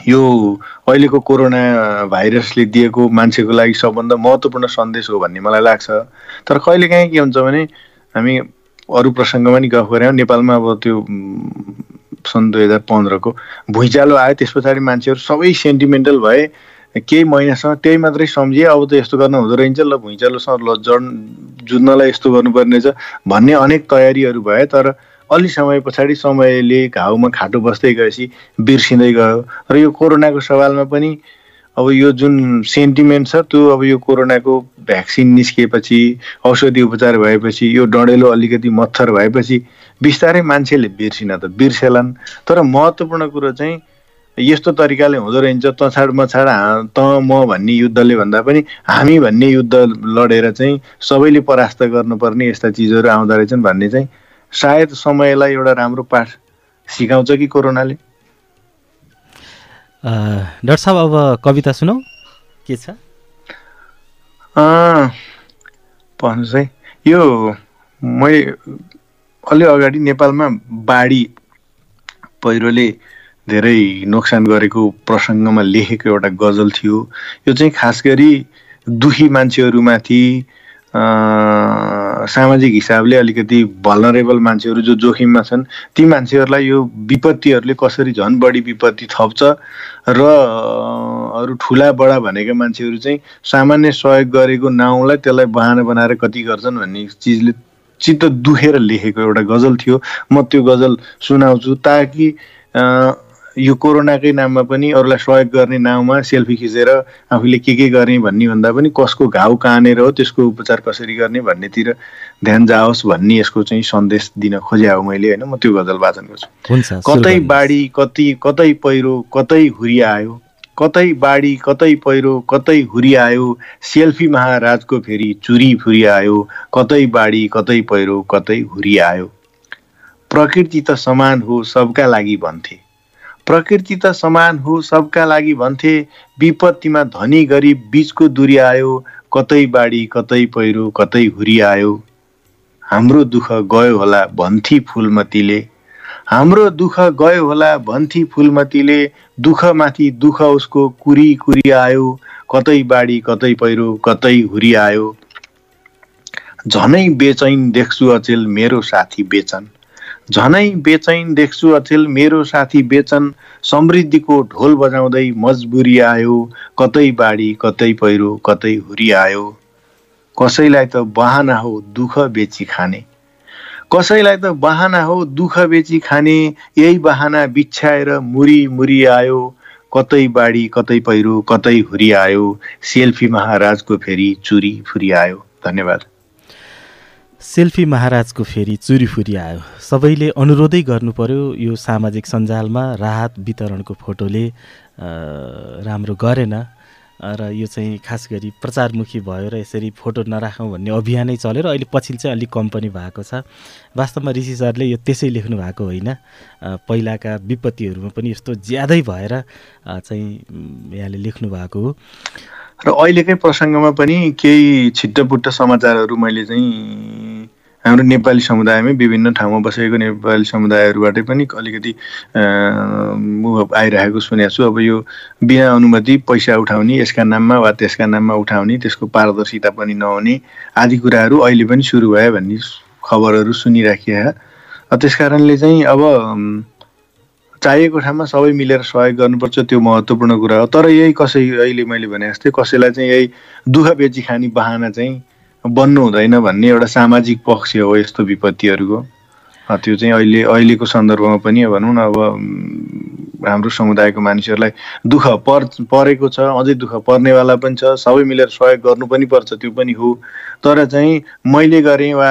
यो अहिलेको कोरोना भाइरसले दिएको मान्छेको लागि सबभन्दा महत्त्वपूर्ण सन्देश हो भन्ने मलाई लाग्छ। तर कहिलेकाहीँ के हुन्छ भने हामी अरू प्रसङ्गमा नि गफ गऱ्यौँ। नेपालमा अब त्यो सन् दुई हजार पन्ध्रको भुइँचालो आयो। त्यस पछाडि मान्छेहरू सबै सेन्टिमेन्टल भए केही महिनासम्म त्यही मात्रै सम्झिए। अब त यस्तो गर्न हुँदो रहेछ। ल भुइँचालोसँग ल जड जुझ्नलाई यस्तो गर्नुपर्ने रहेछ भन्ने अनेक तयारीहरू भए। तर अलि समय पछाडि समयले घाउमा खाटो बस्दै गएपछि बिर्सिँदै गयो। र यो कोरोनाको सवालमा पनि अब यो जुन सेन्टिमेन्ट छ त्यो अब यो कोरोनाको भ्याक्सिन निस्किएपछि औषधि उपचार भएपछि यो डढेलो अलिकति मत्थर भएपछि बिस्तारै मान्छेले बिर्सिन त बिर्सेलान्। तर महत्त्वपूर्ण कुरो चाहिँ यस्तो तरिकाले हुँदो रहेछ तछाड मछाड त म भन्ने युद्धले भन्दा पनि हामी भन्ने युद्ध लडेर चाहिँ सबैले परास्त गर्नुपर्ने यस्ता चिजहरू आउँदो रहेछन् भन्ने चाहिँ सायद समयलाई एउटा राम्रो पाठ सिकाउँछ कि कोरोनाले? डाक्टर साहब अब कविता सुनौ। के छ? भन्नुहोस् है। यो मैले अलि अगाडि नेपालमा बाढी पहिरोले धेरै नोक्सान गरेको प्रसङ्गमा लेखेको एउटा गजल थियो। यो चाहिँ खास गरी दुखी मान्छेहरूमाथि सामाजिक हिसाबले अलिकति भलनरेबल मान्छेहरू जो जोखिममा छन् ती मान्छेहरूलाई यो विपत्तिहरूले कसरी झन् बढी विपत्ति थप्छ र अरू ठुला बडा भनेका मान्छेहरू चाहिँ सामान्य सहयोग गरेको नाउँलाई त्यसलाई बहाना बनाएर कति गर्छन् भन्ने चिजले चित्त दुखेर लेखेको एउटा गजल थियो। म त्यो गजल सुनाउँछु ताकि यो कोरोनाकै नाममा पनि अरूलाई सहयोग गर्ने नाउँमा सेल्फी खिचेर आफूले के के गर्ने भन्ने भन्दा पनि कसको घाउ कहाँनेर हो त्यसको उपचार कसरी गर्ने भन्नेतिर ध्यान जाओस् भन्ने यसको चाहिँ सन्देश दिन खोजे हो मैले होइन। म त्यो गजल वाचन गर्छु कतै बाढी कति कतै पहिरो कतै हुरी आयो। कतै बाढी कतै पहिरो कतै हुरी आयो। सेल्फी महाराजको फेरि चुरी फुरी आयो। कतै बाढी कतै पहिरो कतै हुरी आयो। प्रकृति त समान हो सबका लागि भन्थे। प्रकृति त समान हो सबका लागि भन्थे। विपत्तिमा धनी गरिब बिचको दुरी आयो। कतै बाढी कतै पहिरो कतै हुरी आयो। हाम्रो दुःख गयो होला भन्थी फुलमतीले। हाम्रो दुःख गयो होला भन्थी फुलमतीले। दुःखमाथि दुःख उसको कुरी कुरी आयो। कतै बाढी कतै पहिरो कतै हुरी आयो। झनै बेचैन देख्छु अचेल मेरो साथी बेचन। झनै बेचैन देख्छु अचेल मेरो साथी बेचन समृद्धिको ढोल बजाउँदै मजबुरी आयो। कतै बाढी कतै पहिरो कतै हुरी आयो। कसैलाई त बहाना हो दुःख बेची खाने। कसैलाई त बहाना हो दुःख बेची खाने। यही बहाना बिछ्याएर मुरी मुरी आयो। कतै बाढी कतै पहिरो कतै हुरी आयो। सेल्फी महाराजको फेरि चुरी फुरी आयो। धन्यवाद। सेल्फी महाराजको फेरि चुरीफुरी आयो। सबैले अनुरोधै गर्नु पर्यो यो सामाजिक सञ्जालमा राहत वितरणको फोटोले राम्रो गरेन र यो चाहिँ खास गरी प्रचारमुखी भयो र यसरी फोटो नराखौँ भन्ने अभियानै चल्यो र अहिले पछि चाहिँ अलिक कम पनि भएको छ। वास्तवमा ऋषि सरले यो त्यसै लेख्नु भएको होइन। पहिलाका विपत्तिहरूमा पनि यस्तो ज्यादै भएर चाहिँ यहाँले लेख्नु भएको हो। र अहिलेकै प्रसङ्गमा पनि केही छिट्टपुट्ट समाचारहरू मैले चाहिँ हाम्रो नेपाली समुदायमै विभिन्न ठाउँमा बसेको नेपाली समुदायहरूबाटै पनि अलिकति आइरहेको सुनेको छु। अब यो बिना अनुमति पैसा उठाउने यसका नाममा वा त्यसका नाममा उठाउने त्यसको पारदर्शिता पनि नहुने आदि कुराहरू अहिले पनि सुरु भयो भन्ने खबरहरू सुनिराखिए त्यस कारणले चाहिँ अब चाहिएको ठाउँमा सबै मिलेर सहयोग गर्नुपर्छ त्यो महत्त्वपूर्ण कुरा हो। तर यही कसै अहिले मैले भने जस्तै कसैलाई चाहिँ यही दुःख बेची खाने बाहना चाहिँ बन्नु हुँदैन भन्ने एउटा सामाजिक पक्ष हो यस्तो विपत्तिहरूको। त्यो चाहिँ अहिले अहिलेको सन्दर्भमा पनि भनौँ न अब हाम्रो समुदायको मानिसहरूलाई दुःख पर परेको छ अझै दुःख पर्नेवाला पनि छ सबै मिलेर सहयोग गर्नु पनि पर्छ त्यो पनि हो। तर चाहिँ मैले गरेँ वा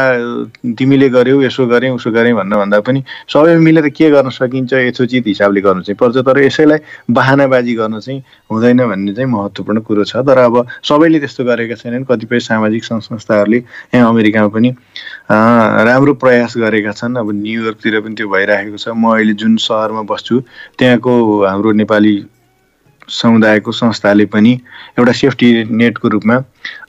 तिमीले गर्यौ यसो गरेँ उसो गरेँ भन्नुभन्दा पनि सबै मिलेर के गर्न सकिन्छ यथोचित हिसाबले गर्नु चाहिँ पर्छ। तर यसैलाई बाहनाबाजी गर्न चाहिँ हुँदैन भन्ने चाहिँ महत्त्वपूर्ण कुरो छ। तर अब सबैले त्यस्तो गरेका छैनन्। कतिपय सामाजिक संस्थाहरूले यहाँ अमेरिकामा पनि राम्रो प्रयास गरेका छन्। अब न्युयोर्कतिर पनि त्यो भइरहेको छ। म अहिले जुन सहरमा बस्छु त्यहाँको हाम्रो नेपाली समुदायको संस्थाले पनि एउटा सेफ्टी नेटको रूपमा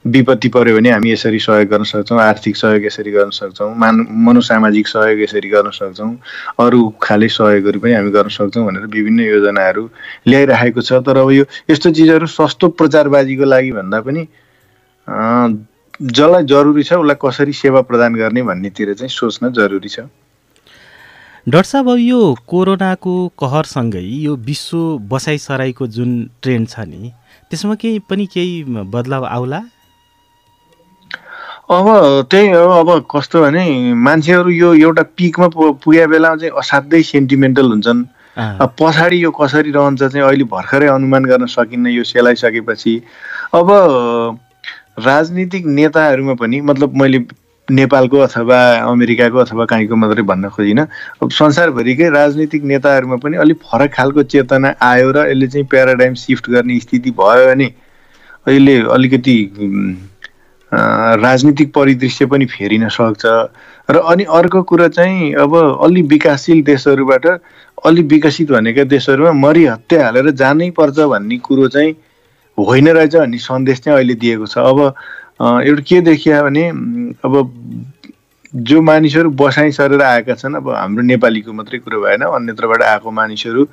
विपत्ति पऱ्यो भने हामी यसरी सहयोग गर्न सक्छौँ आर्थिक सहयोग यसरी गर्न सक्छौँ मान मनोसामाजिक सहयोग यसरी गर्न सक्छौँ अरू खाले सहयोगहरू पनि हामी गर्न सक्छौँ भनेर विभिन्न योजनाहरू ल्याइरहेको छ। तर अब यो यस्तो चिजहरू सस्तो प्रचारबाजीको लागि भन्दा पनि जसलाई जरुरी छ उसलाई कसरी सेवा प्रदान गर्ने भन्नेतिर चाहिँ सोच्न जरुरी छ। डाक्टर साहब अब यो कोरोनाको कहरसँगै यो विश्व बसाइसराईको जुन ट्रेन्ड छ नि त्यसमा केही पनि केही बदलाव आउला? अब त्यही हो अब कस्तो भने मान्छेहरू यो एउटा पिकमा पुगे बेलामा चाहिँ असाध्यै सेन्टिमेन्टल हुन्छन्। पछाडि यो कसरी रहन्छ चाहिँ अहिले भर्खरै अनुमान गर्न सकिन्न यो सेलाइसकेपछि। अब राजनीतिक नेताहरूमा पनि मतलब मैले नेपालको अथवा अमेरिकाको अथवा काहीँको मात्रै भन्न खोजिनँ। अब संसारभरिकै राजनीतिक नेताहरूमा पनि अलिक फरक खालको चेतना आयो र यसले चाहिँ प्याराडाइम सिफ्ट गर्ने स्थिति भयो भने अहिले अलिकति राजनीतिक परिदृश्य पनि फेरिन सक्छ। र अनि अर्को कुरा चाहिँ अब अलि विकासशील देशहरूबाट अलि विकसित भनेका देशहरूमा मरिहत्ते हालेर जानै पर्छ भन्ने कुरो चाहिँ होइन रहेछ भन्ने सन्देश चाहिँ अहिले दिएको छ। अब एउटा के देखियो भने अब जो मानिसहरू बसाइ सरेर आएका छन् अब हाम्रो नेपालीको मात्रै कुरो भएन अन्यत्रबाट आएको मानिसहरू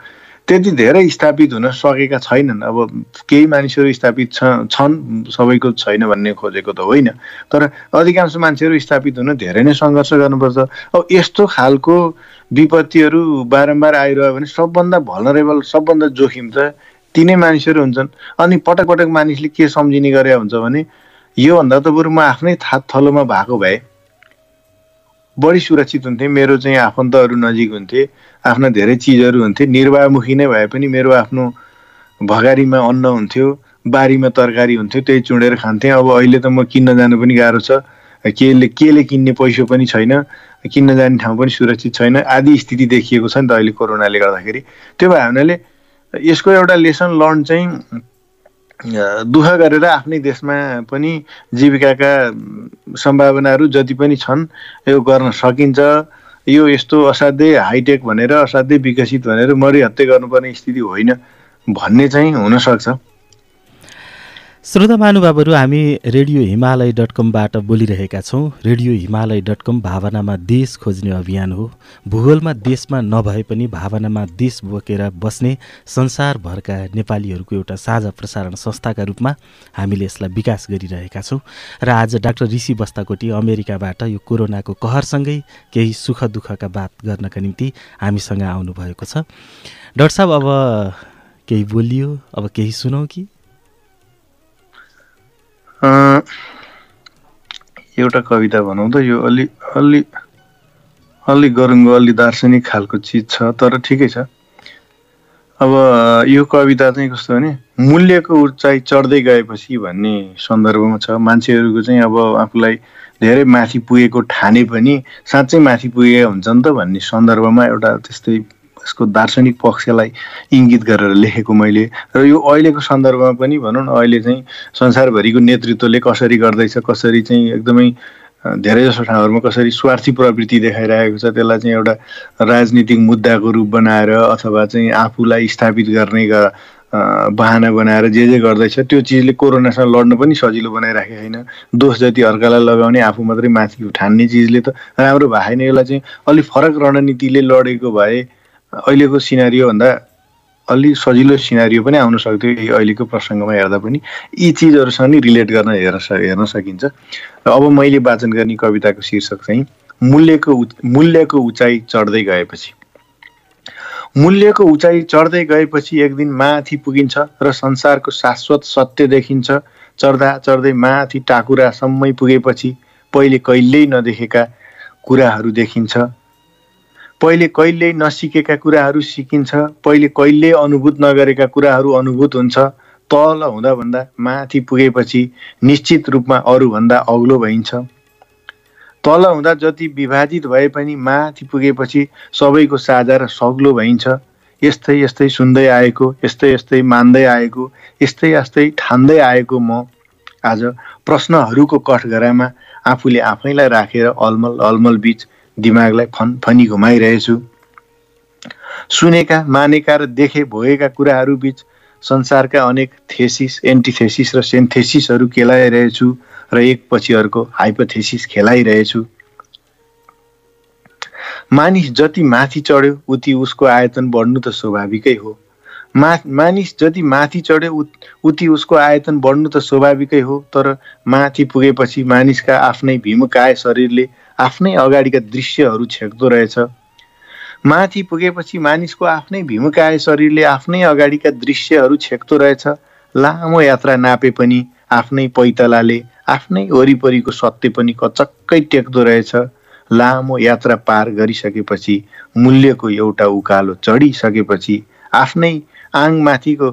त्यति धेरै स्थापित हुन सकेका छैनन्। अब केही मानिसहरू स्थापित छ छन् सबैको छैन भन्ने खोजेको त होइन। तर अधिकांश मान्छेहरू स्थापित हुन धेरै नै सङ्घर्ष गर्नुपर्छ। अब यस्तो खालको विपत्तिहरू बारम्बार आइरह्यो भने सबभन्दा भलरेबल सबभन्दा जोखिम त तिनै मानिसहरू हुन्छन्। अनि पटक पटक मानिसले के सम्झिने गरे हुन्छ भने योभन्दा त बरु म आफ्नै थात थलोमा भएको भए बढी सुरक्षित हुन्थेँ। मेरो चाहिँ आफन्तहरू नजिक हुन्थे आफ्ना धेरै चिजहरू हुन्थे। निर्वाहमुखी नै भए पनि मेरो आफ्नो भगारीमा अन्न हुन्थ्यो बारीमा तरकारी हुन्थ्यो त्यही चुडेर खान्थेँ। अब अहिले त म किन्न जानु पनि गाह्रो छ। केले केले किन्ने पैसा पनि छैन किन्न जाने ठाउँ पनि सुरक्षित छैन। आदि स्थिति देखिएको छ नि त अहिले कोरोनाले गर्दाखेरि। त्यो भए हुनाले यसको एउटा लेसन लर्न चाहिँ दुःख गरेर आफ्नै देशमा पनि जीविकाका सम्भावनाहरू जति पनि छन् यो गर्न सकिन्छ। यो यस्तो असाध्यै हाइटेक भनेर असाध्यै विकसित भनेर मरिहत्ते गर्नुपर्ने स्थिति होइन भन्ने चाहिँ हुनसक्छ। श्रोता महानुभावहरू हामी रेडियो हिमालय डट कमबाट बोलिरहेका छौँ। रेडियो हिमालय डट कम भावनामा देश खोज्ने अभियान हो। भूगोलमा देशमा नभए पनि भावनामा देश बोकेर बस्ने संसारभरका नेपालीहरूको एउटा साझा प्रसारण संस्थाका रूपमा हामीले यसलाई विकास गरिरहेका छौँ। र आज डाक्टर ऋषि बस्ताकोटी अमेरिकाबाट यो कोरोनाको कहरसँगै केही सुख दुःखका बात गर्नका निम्ति हामीसँग आउनुभएको छ। डाक्टर साहब अब केही बोलियो अब केही सुनौ कि? एउटा कविता भनौँ त यो अलि अलि अलि गरुङ्गो अलि दार्शनिक खालको चिज छ तर ठिकै छ। अब यो कविता चाहिँ कस्तो भने मूल्यको उचाइ चढ्दै गएपछि भन्ने सन्दर्भमा छ। मान्छेहरूको चाहिँ अब आफूलाई धेरै माथि पुगेको ठाने पनि साँच्चै माथि पुगेका हुन्छ नि त भन्ने सन्दर्भमा एउटा त्यस्तै यसको दार्शनिक पक्षलाई इङ्गित गरेर लेखेको मैले। र यो अहिलेको सन्दर्भमा पनि भनौँ न अहिले चाहिँ संसारभरिको नेतृत्वले कसरी गर्दैछ कसरी चाहिँ एकदमै धेरै जसो ठाउँहरूमा कसरी स्वार्थी प्रवृत्ति देखाइरहेको छ त्यसलाई चाहिँ एउटा राजनीतिक मुद्दाको रूप बनाएर अथवा चाहिँ आफूलाई स्थापित गर्ने बहाना बनाएर जे जे गर्दैछ त्यो चिजले कोरोनासँग लड्न पनि सजिलो बनाइराखेको छैन। दोष जति अर्कालाई लगाउने आफू मात्रै माथि ठान्ने चिजले त राम्रो भएन यसलाई चाहिँ अलिक फरक रणनीतिले लडेको भए अहिलेको सिनारीभन्दा अलि सजिलो सिनारी पनि आउन सक्थ्यो अहिलेको प्रसङ्गमा हेर्दा पनि। यी चिजहरूसँग नि रिलेट गर्न हेर हेर्न सकिन्छ। र अब मैले वाचन गर्ने कविताको शीर्षक चाहिँ मूल्यको मूल्यको उचाइ चढ्दै गएपछि। मूल्यको उचाइ चढ्दै गएपछि एक दिन माथि पुगिन्छ र संसारको शाश्वत सत्य देखिन्छ। चढ्दा चढ्दै माथि टाकुरासम्मै पुगेपछि पहिले कहिल्यै नदेखेका कुराहरू देखिन्छ। पहिले कहिल्यै नसिकेका कुराहरू सिकिन्छ पहिले कहिल्यै अनुभूत नगरेका कुराहरू अनुभूत हुन्छ। तल हुँदाभन्दा माथि पुगेपछि निश्चित रूपमा अरूभन्दा अग्लो भइन्छ। तल हुँदा जति विभाजित भए पनि माथि पुगेपछि सबैको साझा र सग्लो भइन्छ। यस्तै यस्तै सुन्दै आएको यस्तै यस्तै मान्दै आएको यस्तै यस्तै ठान्दै आएको म आज प्रश्नहरूको कठघरामा आफूले आफैलाई राखेर अलमल अलमल बिच दिमागलाई फन फनी घुमाइरहेछु। सुनेका मानेका र देखे भोगेका कुराहरू बिच संसारका अनेक थेसिस एन्टिथेसिस र सेन्थेसिसहरू केलाइरहेछु र एकपछि अर्को हाइपोथेसिस खेलाइरहेछु। मानिस जति माथि चढ्यो उति उसको आयतन बढ्नु त स्वाभाविकै हो। मा मानिस जति माथि चढ्यो उति उसको आयतन बढ्नु त स्वाभाविकै हो तर माथि पुगेपछि मानिसका आफ्नै भीमकाय शरीरले आफ्नै अगाडिका दृश्यहरू छेक्दो रहेछ। माथि पुगेपछि मानिसको आफ्नै भीमकाय शरीरले आफ्नै अगाडिका दृश्यहरू छेक्दो रहेछ। लामो यात्रा नापे पनि आफ्नै पैतलाले आफ्नै वरिपरिको सत्य पनि कचक्कै टेक्दो रहेछ। लामो यात्रा पार गरिसकेपछि मूल्यको एउटा उकालो चढिसकेपछि आफ्नै आङमाथिको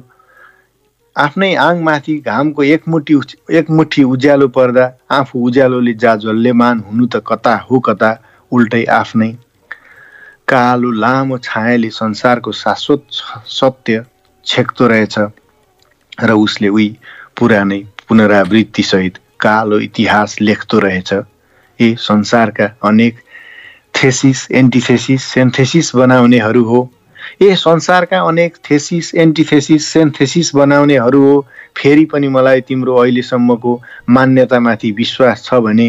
आफ्नै आङमाथि घामको एकमुठी एकमुठी उज्यालो पर्दा आफू उज्यालोले जाजल्यमान हुनु त कता हो कता उल्टै आफ्नै। कालो लामो छायाले संसारको शाश्वत सत्य छेक्दो रहेछ र उसले उही पुरानै पुनरावृत्तिसहित कालो इतिहास लेख्दो रहेछ। ए संसारका अनेक थेसिस एन्टिथेसिस सेन्थेसिस बनाउनेहरू हो। ए संसारका अनेक थेसिस एन्टिथेसिस सेन्थेसिस बनाउनेहरू हो। फेरि पनि मलाई तिम्रो अहिलेसम्मको मान्यतामाथि विश्वास छ भने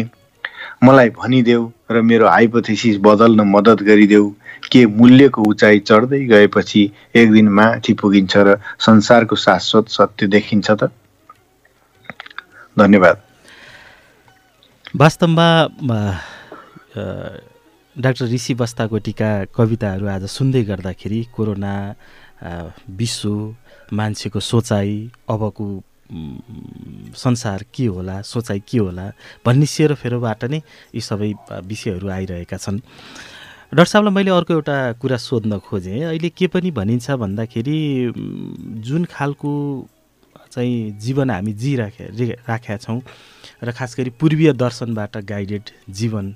मलाई भनिदेऊ र मेरो हाइपोथेसिस बदल्न मद्दत गरिदेऊ के मूल्यको उचाइ चढ्दै गएपछि एक दिन माथि पुगिन्छ र संसारको शाश्वत सत्य देखिन्छ त? धन्यवाद। वास्तवमा डाक्टर ऋषि बस्ताकोटीका कविताहरू आज सुन्दै गर्दाखेरि कोरोना विश्व मान्छेको सोचाइ अबको संसार के होला सोचाइ के होला भन्ने सेरोफेरोबाट नै यी सबै विषयहरू आइरहेका छन्। डाक्टर साहबलाई मैले अर्को एउटा कुरा सोध्न खोजेँ। अहिले के पनि भनिन्छ भन्दाखेरि जुन खालको चाहिँ जीवन हामी जिराखे राखेका छौँ र खास गरी पूर्वीय दर्शनबाट गाइडेड जीवन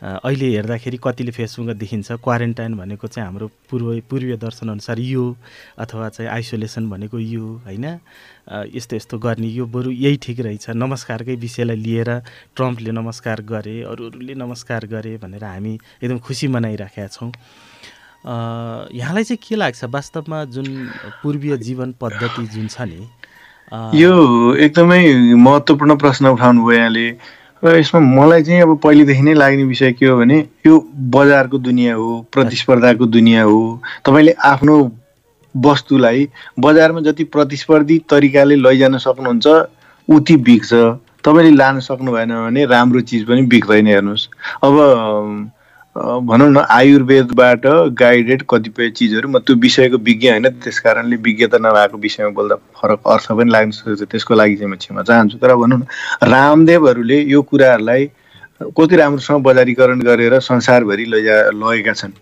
अहिले हेर्दाखेरि कतिले फेसबुकमा देखिन्छ क्वारेन्टाइन भनेको चाहिँ हाम्रो पूर्व पूर्वीय दर्शनअनुसार यो अथवा चाहिँ आइसोलेसन भनेको यो होइन? यस्तो यस्तो गर्ने यो बरु यही ठिक रहेछ। नमस्कारकै विषयलाई लिएर ट्रम्पले नमस्कार गरे अरू अरूले नमस्कार गरे भनेर हामी एकदम खुसी मनाइराखेका छौँ। यहाँलाई चाहिँ के लाग्छ? वास्तवमा जुन पूर्वीय जीवन पद्धति जुन छ नि यो एकदमै महत्त्वपूर्ण प्रश्न उठाउनु भयो यहाँले। र यसमा मलाई चाहिँ अब पहिलेदेखि नै लाग्ने विषय के हो भने यो बजारको दुनियाँ हो प्रतिस्पर्धाको दुनियाँ हो। तपाईँले आफ्नो वस्तुलाई बजारमा जति प्रतिस्पर्धी तरिकाले लैजान सक्नुहुन्छ उति बिग्छ तपाईँले लान सक्नु भएन भने राम्रो चिज पनि बिग्दैन हेर्नुहोस्। अब भनौँ न आयुर्वेदबाट गाइडेड कतिपय चिजहरू म त्यो विषयको विज्ञ होइन त्यस कारणले विज्ञता नभएको विषयमा बोल्दा फरक अर्थ पनि लाग्न सक्छ त्यसको लागि चाहिँ म क्षमा चाहन्छु। तर भनौँ न रामदेवहरूले यो कुराहरूलाई कति राम्रोसँग बजारीकरण गरेर संसारभरि लैजा लगेका छन्।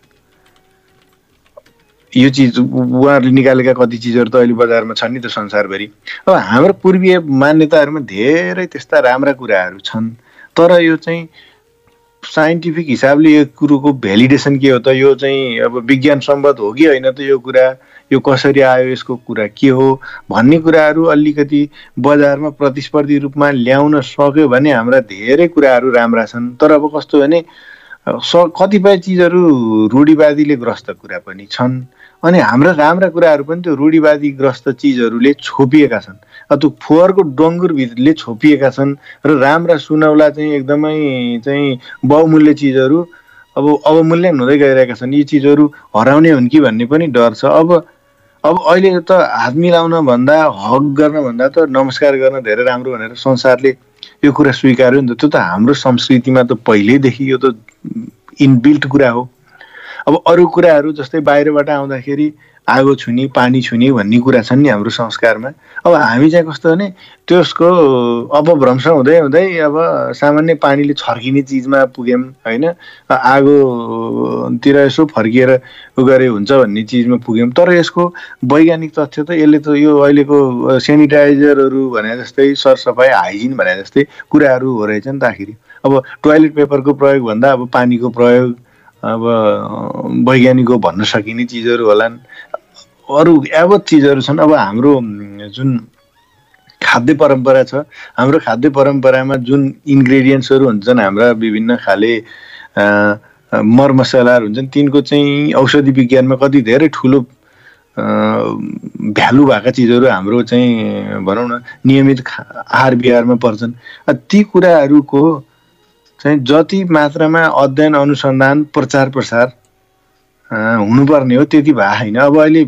यो चिज उहाँहरूले निकालेका कति चिजहरू त अहिले बजारमा छन् नि त संसारभरि। अब हाम्रो पूर्वीय मान्यताहरूमा धेरै त्यस्ता राम्रा कुराहरू छन् तर यो चाहिँ साइन्टिफिक हिसाबले यो कुरोको भ्यालिडेसन के हो त यो चाहिँ अब विज्ञान सम्बद्ध हो कि होइन त यो कुरा यो कसरी आयो यसको कुरा के हो भन्ने कुराहरू अलिकति बजारमा प्रतिस्पर्धी रूपमा ल्याउन सक्यो भने हाम्रा धेरै कुराहरू राम्रा छन्। तर अब कस्तो भने स कतिपय चिजहरू रूढिवादीले ग्रस्त कुरा पनि छन्। अनि हाम्रा राम्रा कुराहरू पनि त्यो रूढिवादीग्रस्त चिजहरूले छोपिएका छन्। त्यो फोहोरको डङ्गुरभित्रले छोपिएका छन् र राम्रा सुनौला चाहिँ एकदमै चाहिँ बहुमूल्य चिजहरू अब अवमूल्यन हुँदै गइरहेका छन्। यी चिजहरू हराउने हुन् कि भन्ने पनि डर छ। अब अब अहिले त हात मिलाउन भन्दा हक गर्न भन्दा त नमस्कार गर्न धेरै राम्रो भनेर संसारले यो कुरा स्वीकार्यो नि त। त्यो त हाम्रो संस्कृतिमा त पहिल्यैदेखि यो त इनबिल्ट कुरा हो। अब अरू कुराहरू जस्तै बाहिरबाट आउँदाखेरि आगो छुने पानी छुने भन्ने कुरा छन् नि हाम्रो संस्कारमा। अब हामी चाहिँ कस्तो भने त्यसको अपभ्रंश हुँदै हुँदै अब सामान्य पानीले छर्किने चिजमा पुग्यौँ होइन? आगोतिर यसो फर्किएर गरे हुन्छ भन्ने चिजमा पुग्यौँ। तर यसको वैज्ञानिक तथ्य त यसले त यो अहिलेको सेनिटाइजरहरू भने जस्तै सरसफाइ हाइजिन भने जस्तै कुराहरू हो रहेछ नि त अब टोयलेट पेपरको प्रयोगभन्दा अब पानीको प्रयोग अब वैज्ञानिक भन्न सकिने चिजहरू होलान्। अरू यावत चिजहरू छन्। अब हाम्रो जुन खाद्य परम्परा छ हाम्रो खाद्य परम्परामा जुन इन्ग्रेडियन्ट्सहरू हुन्छन् हाम्रा विभिन्न खाले मरमसलाहरू हुन्छन् तिनको चाहिँ औषधि विज्ञानमा कति धेरै ठुलो भ्यालु भएका चिजहरू हाम्रो चाहिँ भनौँ न नियमित आहार विहारमा पर्छन्। ती कुराहरूको चाहिँ जति मात्रामा अध्ययन अनुसन्धान प्रचार प्रसार हुनुपर्ने हो त्यति भए होइन? अब अहिले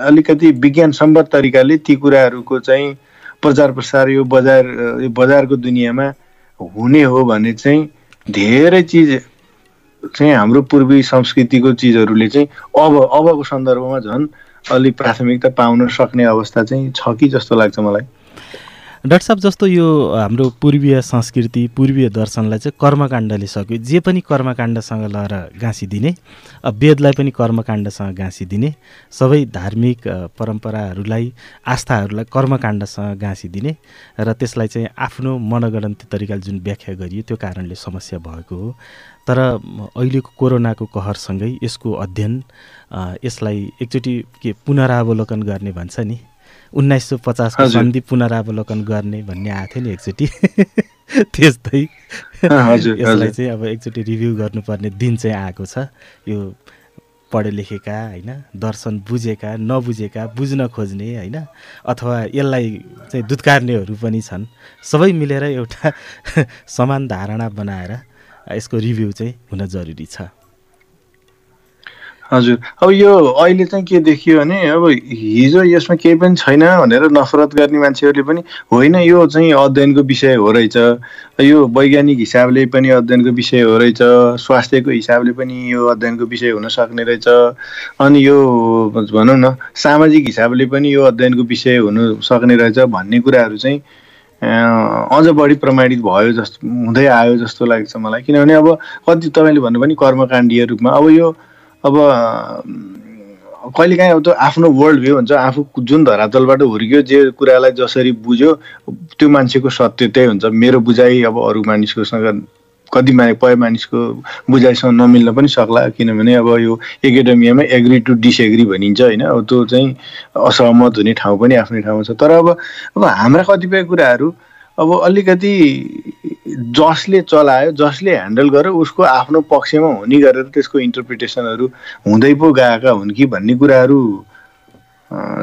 अलिकति विज्ञान तरिकाले ती कुराहरूको चाहिँ प्रचार प्रसार यो बजार यो बजारको दुनियाँमा हुने हो भने चाहिँ धेरै चिज चाहिँ हाम्रो पूर्वी संस्कृतिको चिजहरूले चाहिँ अब अबको सन्दर्भमा झन् अलिक प्राथमिकता पाउन सक्ने अवस्था चाहिँ छ कि जस्तो लाग्छ मलाई? डाक्टर साहब जस्तो यो हाम्रो पूर्वीय संस्कृति पूर्वीय दर्शनलाई चाहिँ कर्मकाण्डले सक्यो। जे पनि कर्मकाण्डसँग लगाएर गाँसिदिने वेदलाई पनि कर्मकाण्डसँग गाँसिदिने सबै धार्मिक परम्पराहरूलाई आस्थाहरूलाई कर्मकाण्डसँग गाँसिदिने र त्यसलाई चाहिँ आफ्नो मनगणन्ती तरिकाले जुन व्याख्या गरियो त्यो कारणले समस्या भएको हो। तर अहिलेको कोरोनाको कहरसँगै यसको अध्ययन यसलाई एकचोटि के पुनरावलोकन गर्ने भन्छ नि उन्नाइस सौ पचासको सन्धि पुनरावलोकन गर्ने भन्ने आएको थियो नि एकचोटि। त्यस्तै। यसलाई चाहिँ अब एकचोटि रिभ्यू गर्नुपर्ने दिन चाहिँ आएको छ। यो पढे लेखेका होइन दर्शन बुझेका नबुझेका बुझ्न खोज्ने होइन अथवा यसलाई चाहिँ दुत्कार्नेहरू पनि छन्। सबै मिलेर एउटा समान धारणा बनाएर यसको रिभ्यू चाहिँ हुन जरुरी छ। हजुर। अब यो अहिले चाहिँ के देखियो भने अब हिजो यसमा केही पनि छैन भनेर नफरत गर्ने मान्छेहरूले पनि होइन यो चाहिँ अध्ययनको विषय हो रहेछ। यो वैज्ञानिक हिसाबले पनि अध्ययनको विषय हो रहेछ। स्वास्थ्यको हिसाबले पनि यो अध्ययनको विषय हुन सक्ने रहेछ। अनि यो भनौँ न सामाजिक हिसाबले पनि यो अध्ययनको विषय हुन सक्ने रहेछ भन्ने कुराहरू चाहिँ अझ बढी प्रमाणित भयो जस्तो हुँदै आयो जस्तो लाग्छ मलाई। किनभने अब कति तपाईँले भन्नु पनि कर्मकाण्डीय रूपमा। अब यो अब कहिलेकाहीँ अब त आफ्नो वर्ल्ड भ्यू हुन्छ आफू जुन धरातलबाट हुर्क्यो जे कुरालाई जसरी बुझ्यो त्यो मान्छेको सत्य त्यही हुन्छ। मेरो बुझाइ अब अरू मानिसकोसँग कति मा पय मानिसको बुझाइसँग नमिल्न पनि सक्ला किनभने अब यो एकाडेमियामा एग्री टु डिसएग्री भनिन्छ होइन? अब त्यो चाहिँ असहमत हुने ठाउँ पनि आफ्नै ठाउँमा छ। तर अब अब हाम्रा कतिपय कुराहरू अब अलिकति जसले चलायो जसले ह्यान्डल गर्यो उसको आफ्नो पक्षमा हुने गरेर त्यसको इन्टरप्रिटेसनहरू हुँदै पो गएका हुन् कि भन्ने कुराहरू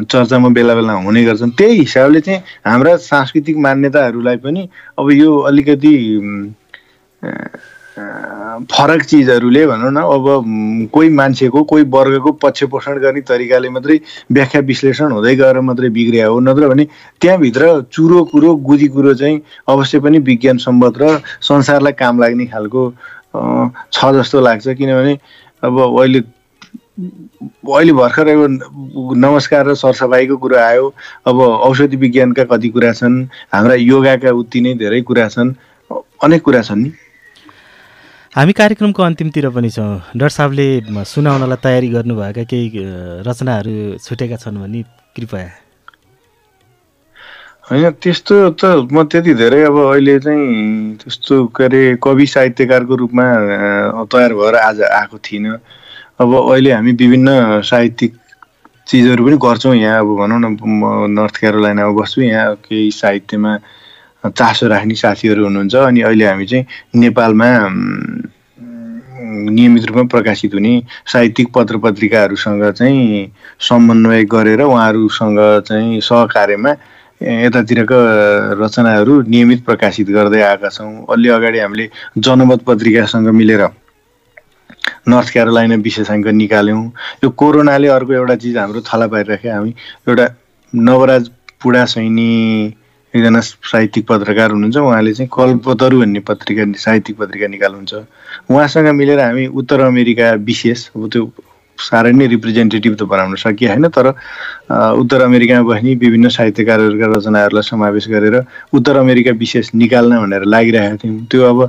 चर्चामा बेला बेला हुने गर्छन्। त्यही हिसाबले चाहिँ हाम्रा सांस्कृतिक मान्यताहरूलाई पनि अब यो अलिकति फरक चिजहरूले भनौँ न अब कोही मान्छेको कोही वर्गको पक्ष पोषण गर्ने तरिकाले मात्रै व्याख्या विश्लेषण हुँदै गएर मात्रै बिग्रिया हो। नत्र भने त्यहाँभित्र चुरो कुरो गुदी कुरो चाहिँ अवश्य पनि विज्ञान सम्बद्ध र संसारलाई काम लाग्ने खालको छ जस्तो लाग्छ। किनभने अब अहिले अहिले भर्खर अब नमस्कार र सरसफाइको कुरा आयो। अब औषधि विज्ञानका कति कुरा छन् हाम्रा योगाका उति नै धेरै कुरा छन्। अनेक कुरा छन् नि। हामी कार्यक्रमको अन्तिमतिर पनि छौँ। डाक्टर साहबले सुनाउनलाई तयारी गर्नुभएका केही रचनाहरू छुटेका छन् भने कृपया। होइन त्यस्तो त म त्यति धेरै अब अहिले चाहिँ त्यस्तो के अरे कवि साहित्यकारको रूपमा तयार भएर आज आएको थिइनँ। अब अहिले हामी विभिन्न साहित्यिक चिजहरू पनि गर्छौँ यहाँ। अब भनौँ न म नर्थ क्यारोलाइनामा बस्छु यहाँ केही साहित्यमा। चासो राख्ने साथीहरू हुनुहुन्छ अनि अहिले हामी चाहिँ नेपालमा नियमित रूपमा प्रकाशित हुने साहित्यिक पत्र पत्रिकाहरूसँग चाहिँ समन्वय गरेर उहाँहरूसँग चाहिँ सहकार्यमा यतातिरका रचनाहरू नियमित प्रकाशित गर्दै आएका छौँ। अलि अगाडि हामीले जनमत पत्रिकासँग मिलेर नर्थ क्यारोलाइना विशेषाङ्क निकाल्यौँ। यो कोरोनाले अर्को एउटा चिज हाम्रो थला पारिराख्यो। हामी एउटा नवराज पुडा सैनी एकजना साहित्यिक पत्रकार हुनुहुन्छ उहाँले चाहिँ कल्पतरु भन्ने पत्रिका साहित्यिक पत्रिका निकाल्नुहुन्छ। उहाँसँग मिलेर हामी उत्तर अमेरिका विशेष अब त्यो साह्रै नै रिप्रेजेन्टेटिभ त बनाउन सकिए होइन तर उत्तर अमेरिकामा बस्ने विभिन्न साहित्यकारहरूका रचनाहरूलाई समावेश गरेर उत्तर अमेरिका विशेष निकाल्न भनेर लागिरहेका थियौँ। त्यो अब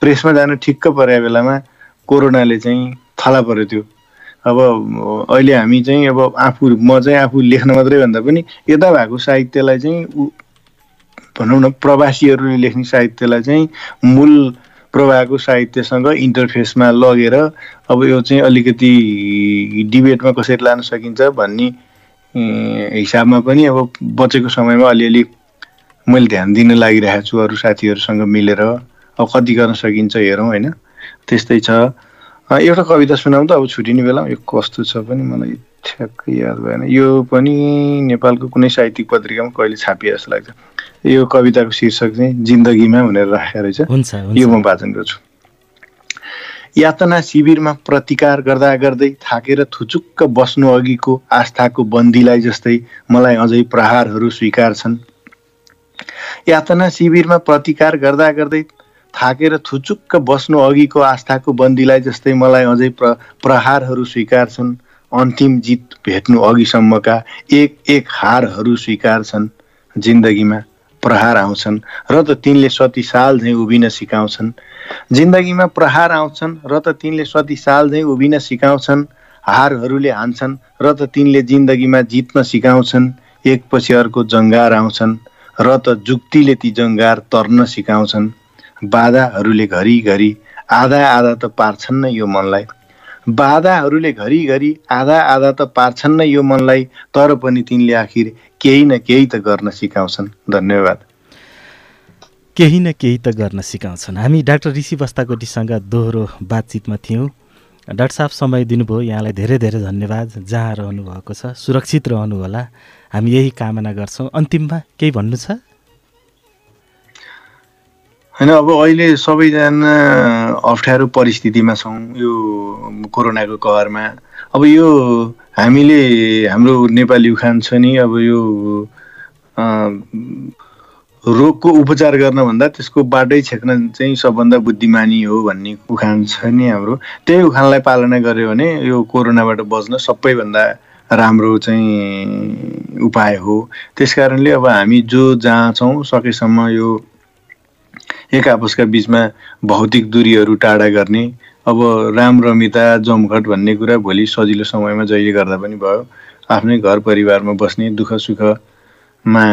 प्रेसमा जानु ठिक्क परेको बेलामा कोरोनाले चाहिँ थला पऱ्यो त्यो। अब अहिले हामी चाहिँ अब आफू म चाहिँ आफू लेख्न मात्रै भन्दा पनि यता भएको साहित्यलाई चाहिँ भनौँ न प्रवासीहरूले लेख्ने साहित्यलाई चाहिँ मूल प्रवाहको साहित्यसँग इन्टरफेसमा लगेर अब यो चाहिँ अलिकति डिबेटमा कसरी लान सकिन्छ भन्ने हिसाबमा पनि अब बचेको समयमा अलिअलि मैले ध्यान दिन लागिरहेको छु अरू साथीहरूसँग मिलेर। अब कति गर्न सकिन्छ हेरौँ होइन? त्यस्तै छ। एउटा कविता सुनाउँ त अब छुट्टिने बेलामा यो कस्तो छ पनि मलाई ठ्याक्कै याद भएन। यो पनि नेपालको कुनै साहित्यिक पत्रिकामा कहिले छापिए जस्तो लाग्छ। यो कविताको शीर्षक चाहिँ जिन्दगीमा भनेर राखेको रहेछ। यो म वाचन गर्छु। यातना शिविरमा प्रतिकार गर्दा गर्दै थाकेर थुचुक्क बस्नु अघिको आस्थाको बन्दीलाई जस्तै मलाई अझै प्रहारहरू स्वीकार छन् यातना शिविरमा प्रतिकार गर्दा गर्दै थाकेर थुचुक्क बस्नु अघिको आस्थाको बन्दीलाई जस्तै मलाई अझै प्र प्रहारहरू स्वीकार छन् अन्तिम जित भेट्नु अघिसम्मका एक एक हारहरू स्वीकार छन् जिन्दगीमा। प्रहार आउँछन् र त तिनले सती साल झैँ उभिन सिकाउँछन्। जिन्दगीमा प्रहार आउँछन् र त तिनले सती साल झैँ उभिन सिकाउँछन्। हारहरूले हान्छन् र त तिनले जिन्दगीमा जित्न सिकाउँछन्। एकपछि अर्को जङ्गार आउँछन् र त जुक्तिले ती जङ्गार तर्न सिकाउँछन्। बाधाहरूले घरिघरि आधा आधा त पार्छन् नै यो मनलाई। बाधाहरूले घरिघरि आधा आधा त पार्छन् नै यो मनलाई तर पनि तिनले आखिर केही न केही त गर्न सिकाउँछन्। धन्यवाद। केही न केही त गर्न सिकाउँछन्। हामी डाक्टर ऋषि बस्ताकोटीसँग दोहोरो बातचितमा थियौँ। डाक्टर साहब समय दिनुभयो। यहाँलाई धेरै धेरै धन्यवाद। जहाँ रहनुभएको छ सुरक्षित रहनुहोला। हामी यही कामना गर्छौँ। अन्तिममा केही भन्नु छ? होइन अब अहिले सबैजना अप्ठ्यारो परिस्थितिमा छौँ। यो कोरोनाको कहरमा। अब यो हामीले हाम्रो नेपाली उखान छ नि अब यो रोगको उपचार गर्नभन्दा त्यसको बाटै छेक्न चाहिँ सबभन्दा बुद्धिमानी हो भन्ने उखान छ नि हाम्रो। त्यही उखानलाई पालना गऱ्यो भने यो कोरोनाबाट बच्न सबैभन्दा राम्रो चाहिँ उपाय हो। त्यस कारणले अब हामी जो जहाँ छौँ सकेसम्म यो एक आपसका बिचमा भौतिक दूरीहरू टाढा गर्ने अब राम रमिता जमघट भन्ने कुरा भोलि सजिलो समयमा जहिले गर्दा पनि भयो। आफ्नै घर परिवारमा बस्ने दुःख सुखमा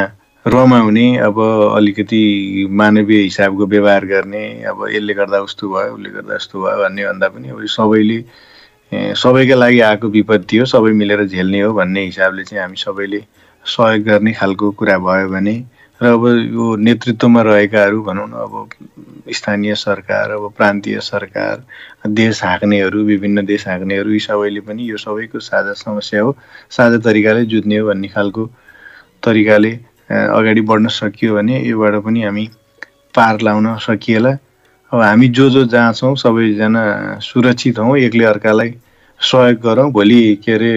रमाउने अब अलिकति मानवीय हिसाबको व्यवहार गर्ने अब यसले गर्दा उस्तो भयो उसले गर्दा यस्तो भयो भन्ने भन्दा पनि अब सबैले सबैका लागि आएको विपत्ति हो सबै मिलेर झेल्ने हो भन्ने हिसाबले चाहिँ हामी सबैले सहयोग गर्ने खालको कुरा भयो भने र अब यो नेतृत्वमा रहेकाहरू भनौँ न अब स्थानीय सरकार अब प्रान्तीय सरकार देश हाँक्नेहरू विभिन्न देश हाँक्नेहरू यी सबैले पनि यो सबैको साझा समस्या हो। साझा तरिकाले जुझ्ने हो भन्ने खालको तरिकाले अगाडि बढ्न सकियो भने योबाट पनि हामी पार लाउन सकिएला। अब हामी जो जो जहाँ छौँ सबैजना सुरक्षित हौँ एक्लै अर्कालाई सहयोग गरौँ भोलि के अरे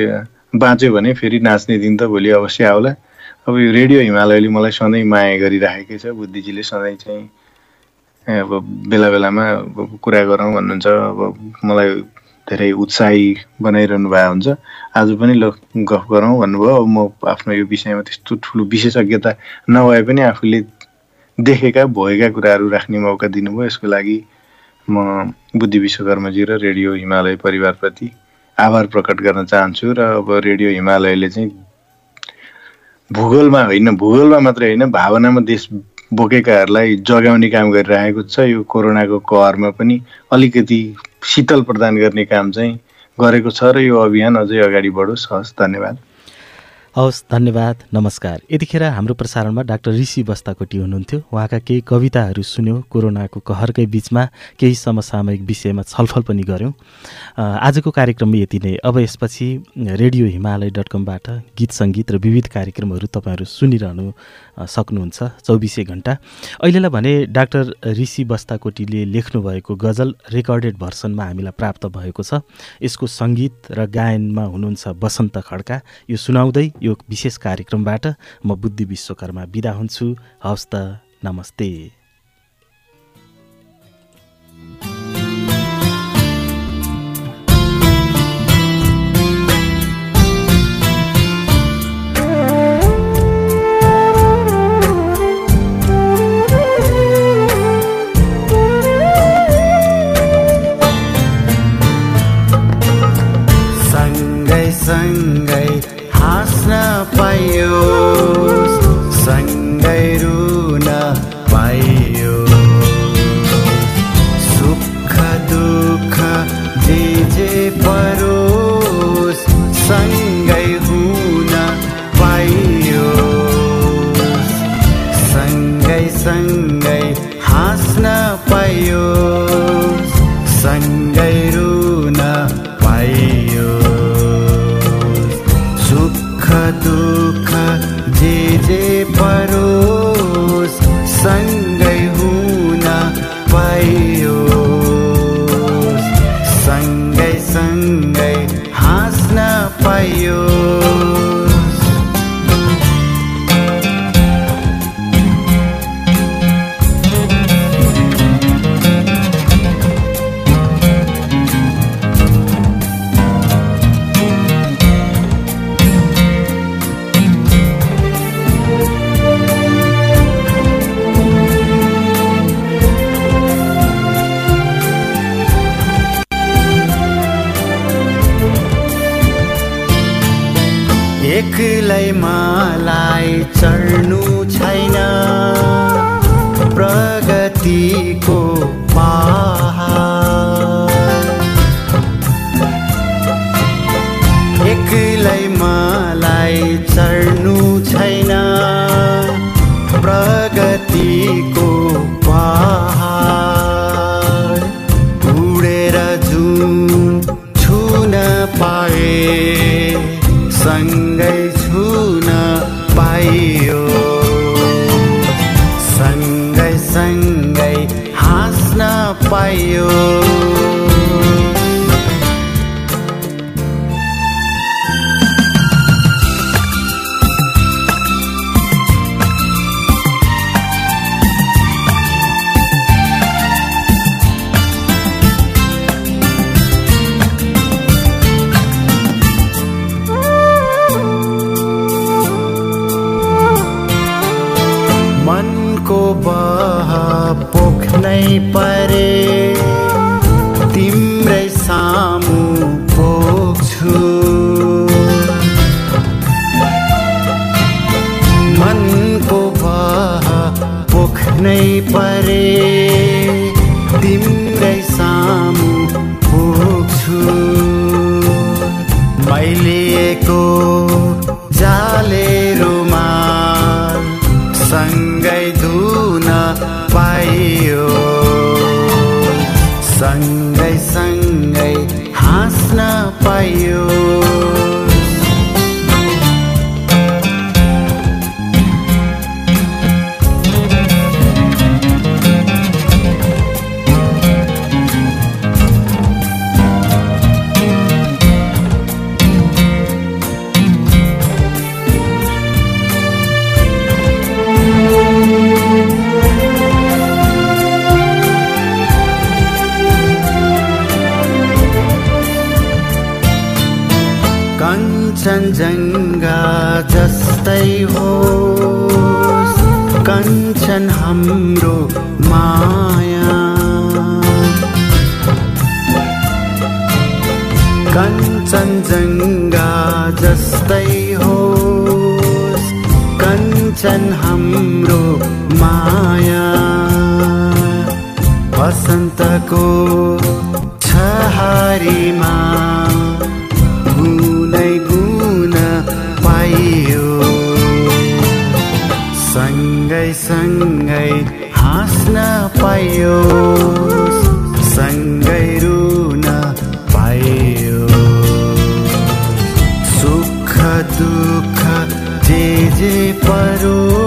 बाँच्यो भने फेरि नाच्ने दिन त भोलि अवश्य आउला। अब यो रेडियो हिमालयले मलाई सधैँ माया गरिराखेकै छ बुद्धिजीले सधैँ चाहिँ अब बेला बेलामा अब कुरा गरौँ भन्नुहुन्छ अब मलाई धेरै उत्साही बनाइरहनु भएको हुन्छ। आज पनि ल गफ गरौँ भन्नुभयो। अब म आफ्नो यो विषयमा त्यस्तो ठुलो विशेषज्ञता नभए पनि आफूले देखेका भएका कुराहरू राख्ने मौका दिनुभयो। यसको लागि म बुद्धि विश्वकर्मजी र रेडियो हिमालय परिवारप्रति आभार प्रकट गर्न चाहन्छु र अब रेडियो हिमालयले चाहिँ भूगोलमा होइन भूगोलमा मात्रै होइन भावनामा देश बोकेकाहरूलाई जगाउने काम गरिरहेको छ। यो कोरोनाको कहरमा पनि अलिकति शीतल प्रदान गर्ने काम चाहिँ गरेको छ र यो अभियान अझै अगाडि बढोस्। हस् धन्यवाद। हवस् धन्यवाद नमस्कार। यतिखेर हाम्रो प्रसारणमा डाक्टर ऋषि बस्ताकोटी हुनुहुन्थ्यो। उहाँका केही कविताहरू सुन्यौँ कोरोनाको कहरकै बिचमा केही समसामयिक विषयमा छलफल पनि गऱ्यौँ आजको कार्यक्रममा यति नै। अब यसपछि रेडियो हिमालय डट कमबाट गीत सङ्गीत र विविध कार्यक्रमहरू तपाईँहरू सुनिरहनु सक्नुहुन्छ चौबिसै घन्टा। अहिलेलाई भने डाक्टर ऋषि बस्ताकोटीले लेख्नुभएको गजल रेकर्डेड भर्सनमा हामीलाई प्राप्त भएको छ। यसको सङ्गीत र गायनमा हुनुहुन्छ बसन्त खड्का। यो सुनाउँदै यो विशेष कार्यक्रमबाट म बुद्धि विश्वकर्मा बिदा हुन्छु। हवस् त नमस्ते। कञ्चनजङ्घा जस्तै हो। कञ्चन हाम्रो माया। कञ्चन कञ्चनजङ्घा जस्तै हो। कञ्चन हाम्रो माया। वसन्तको छहारीमा सँगै हाँस्न पाइयो। सँगै रुन पायो सुख दुःख जे जे परो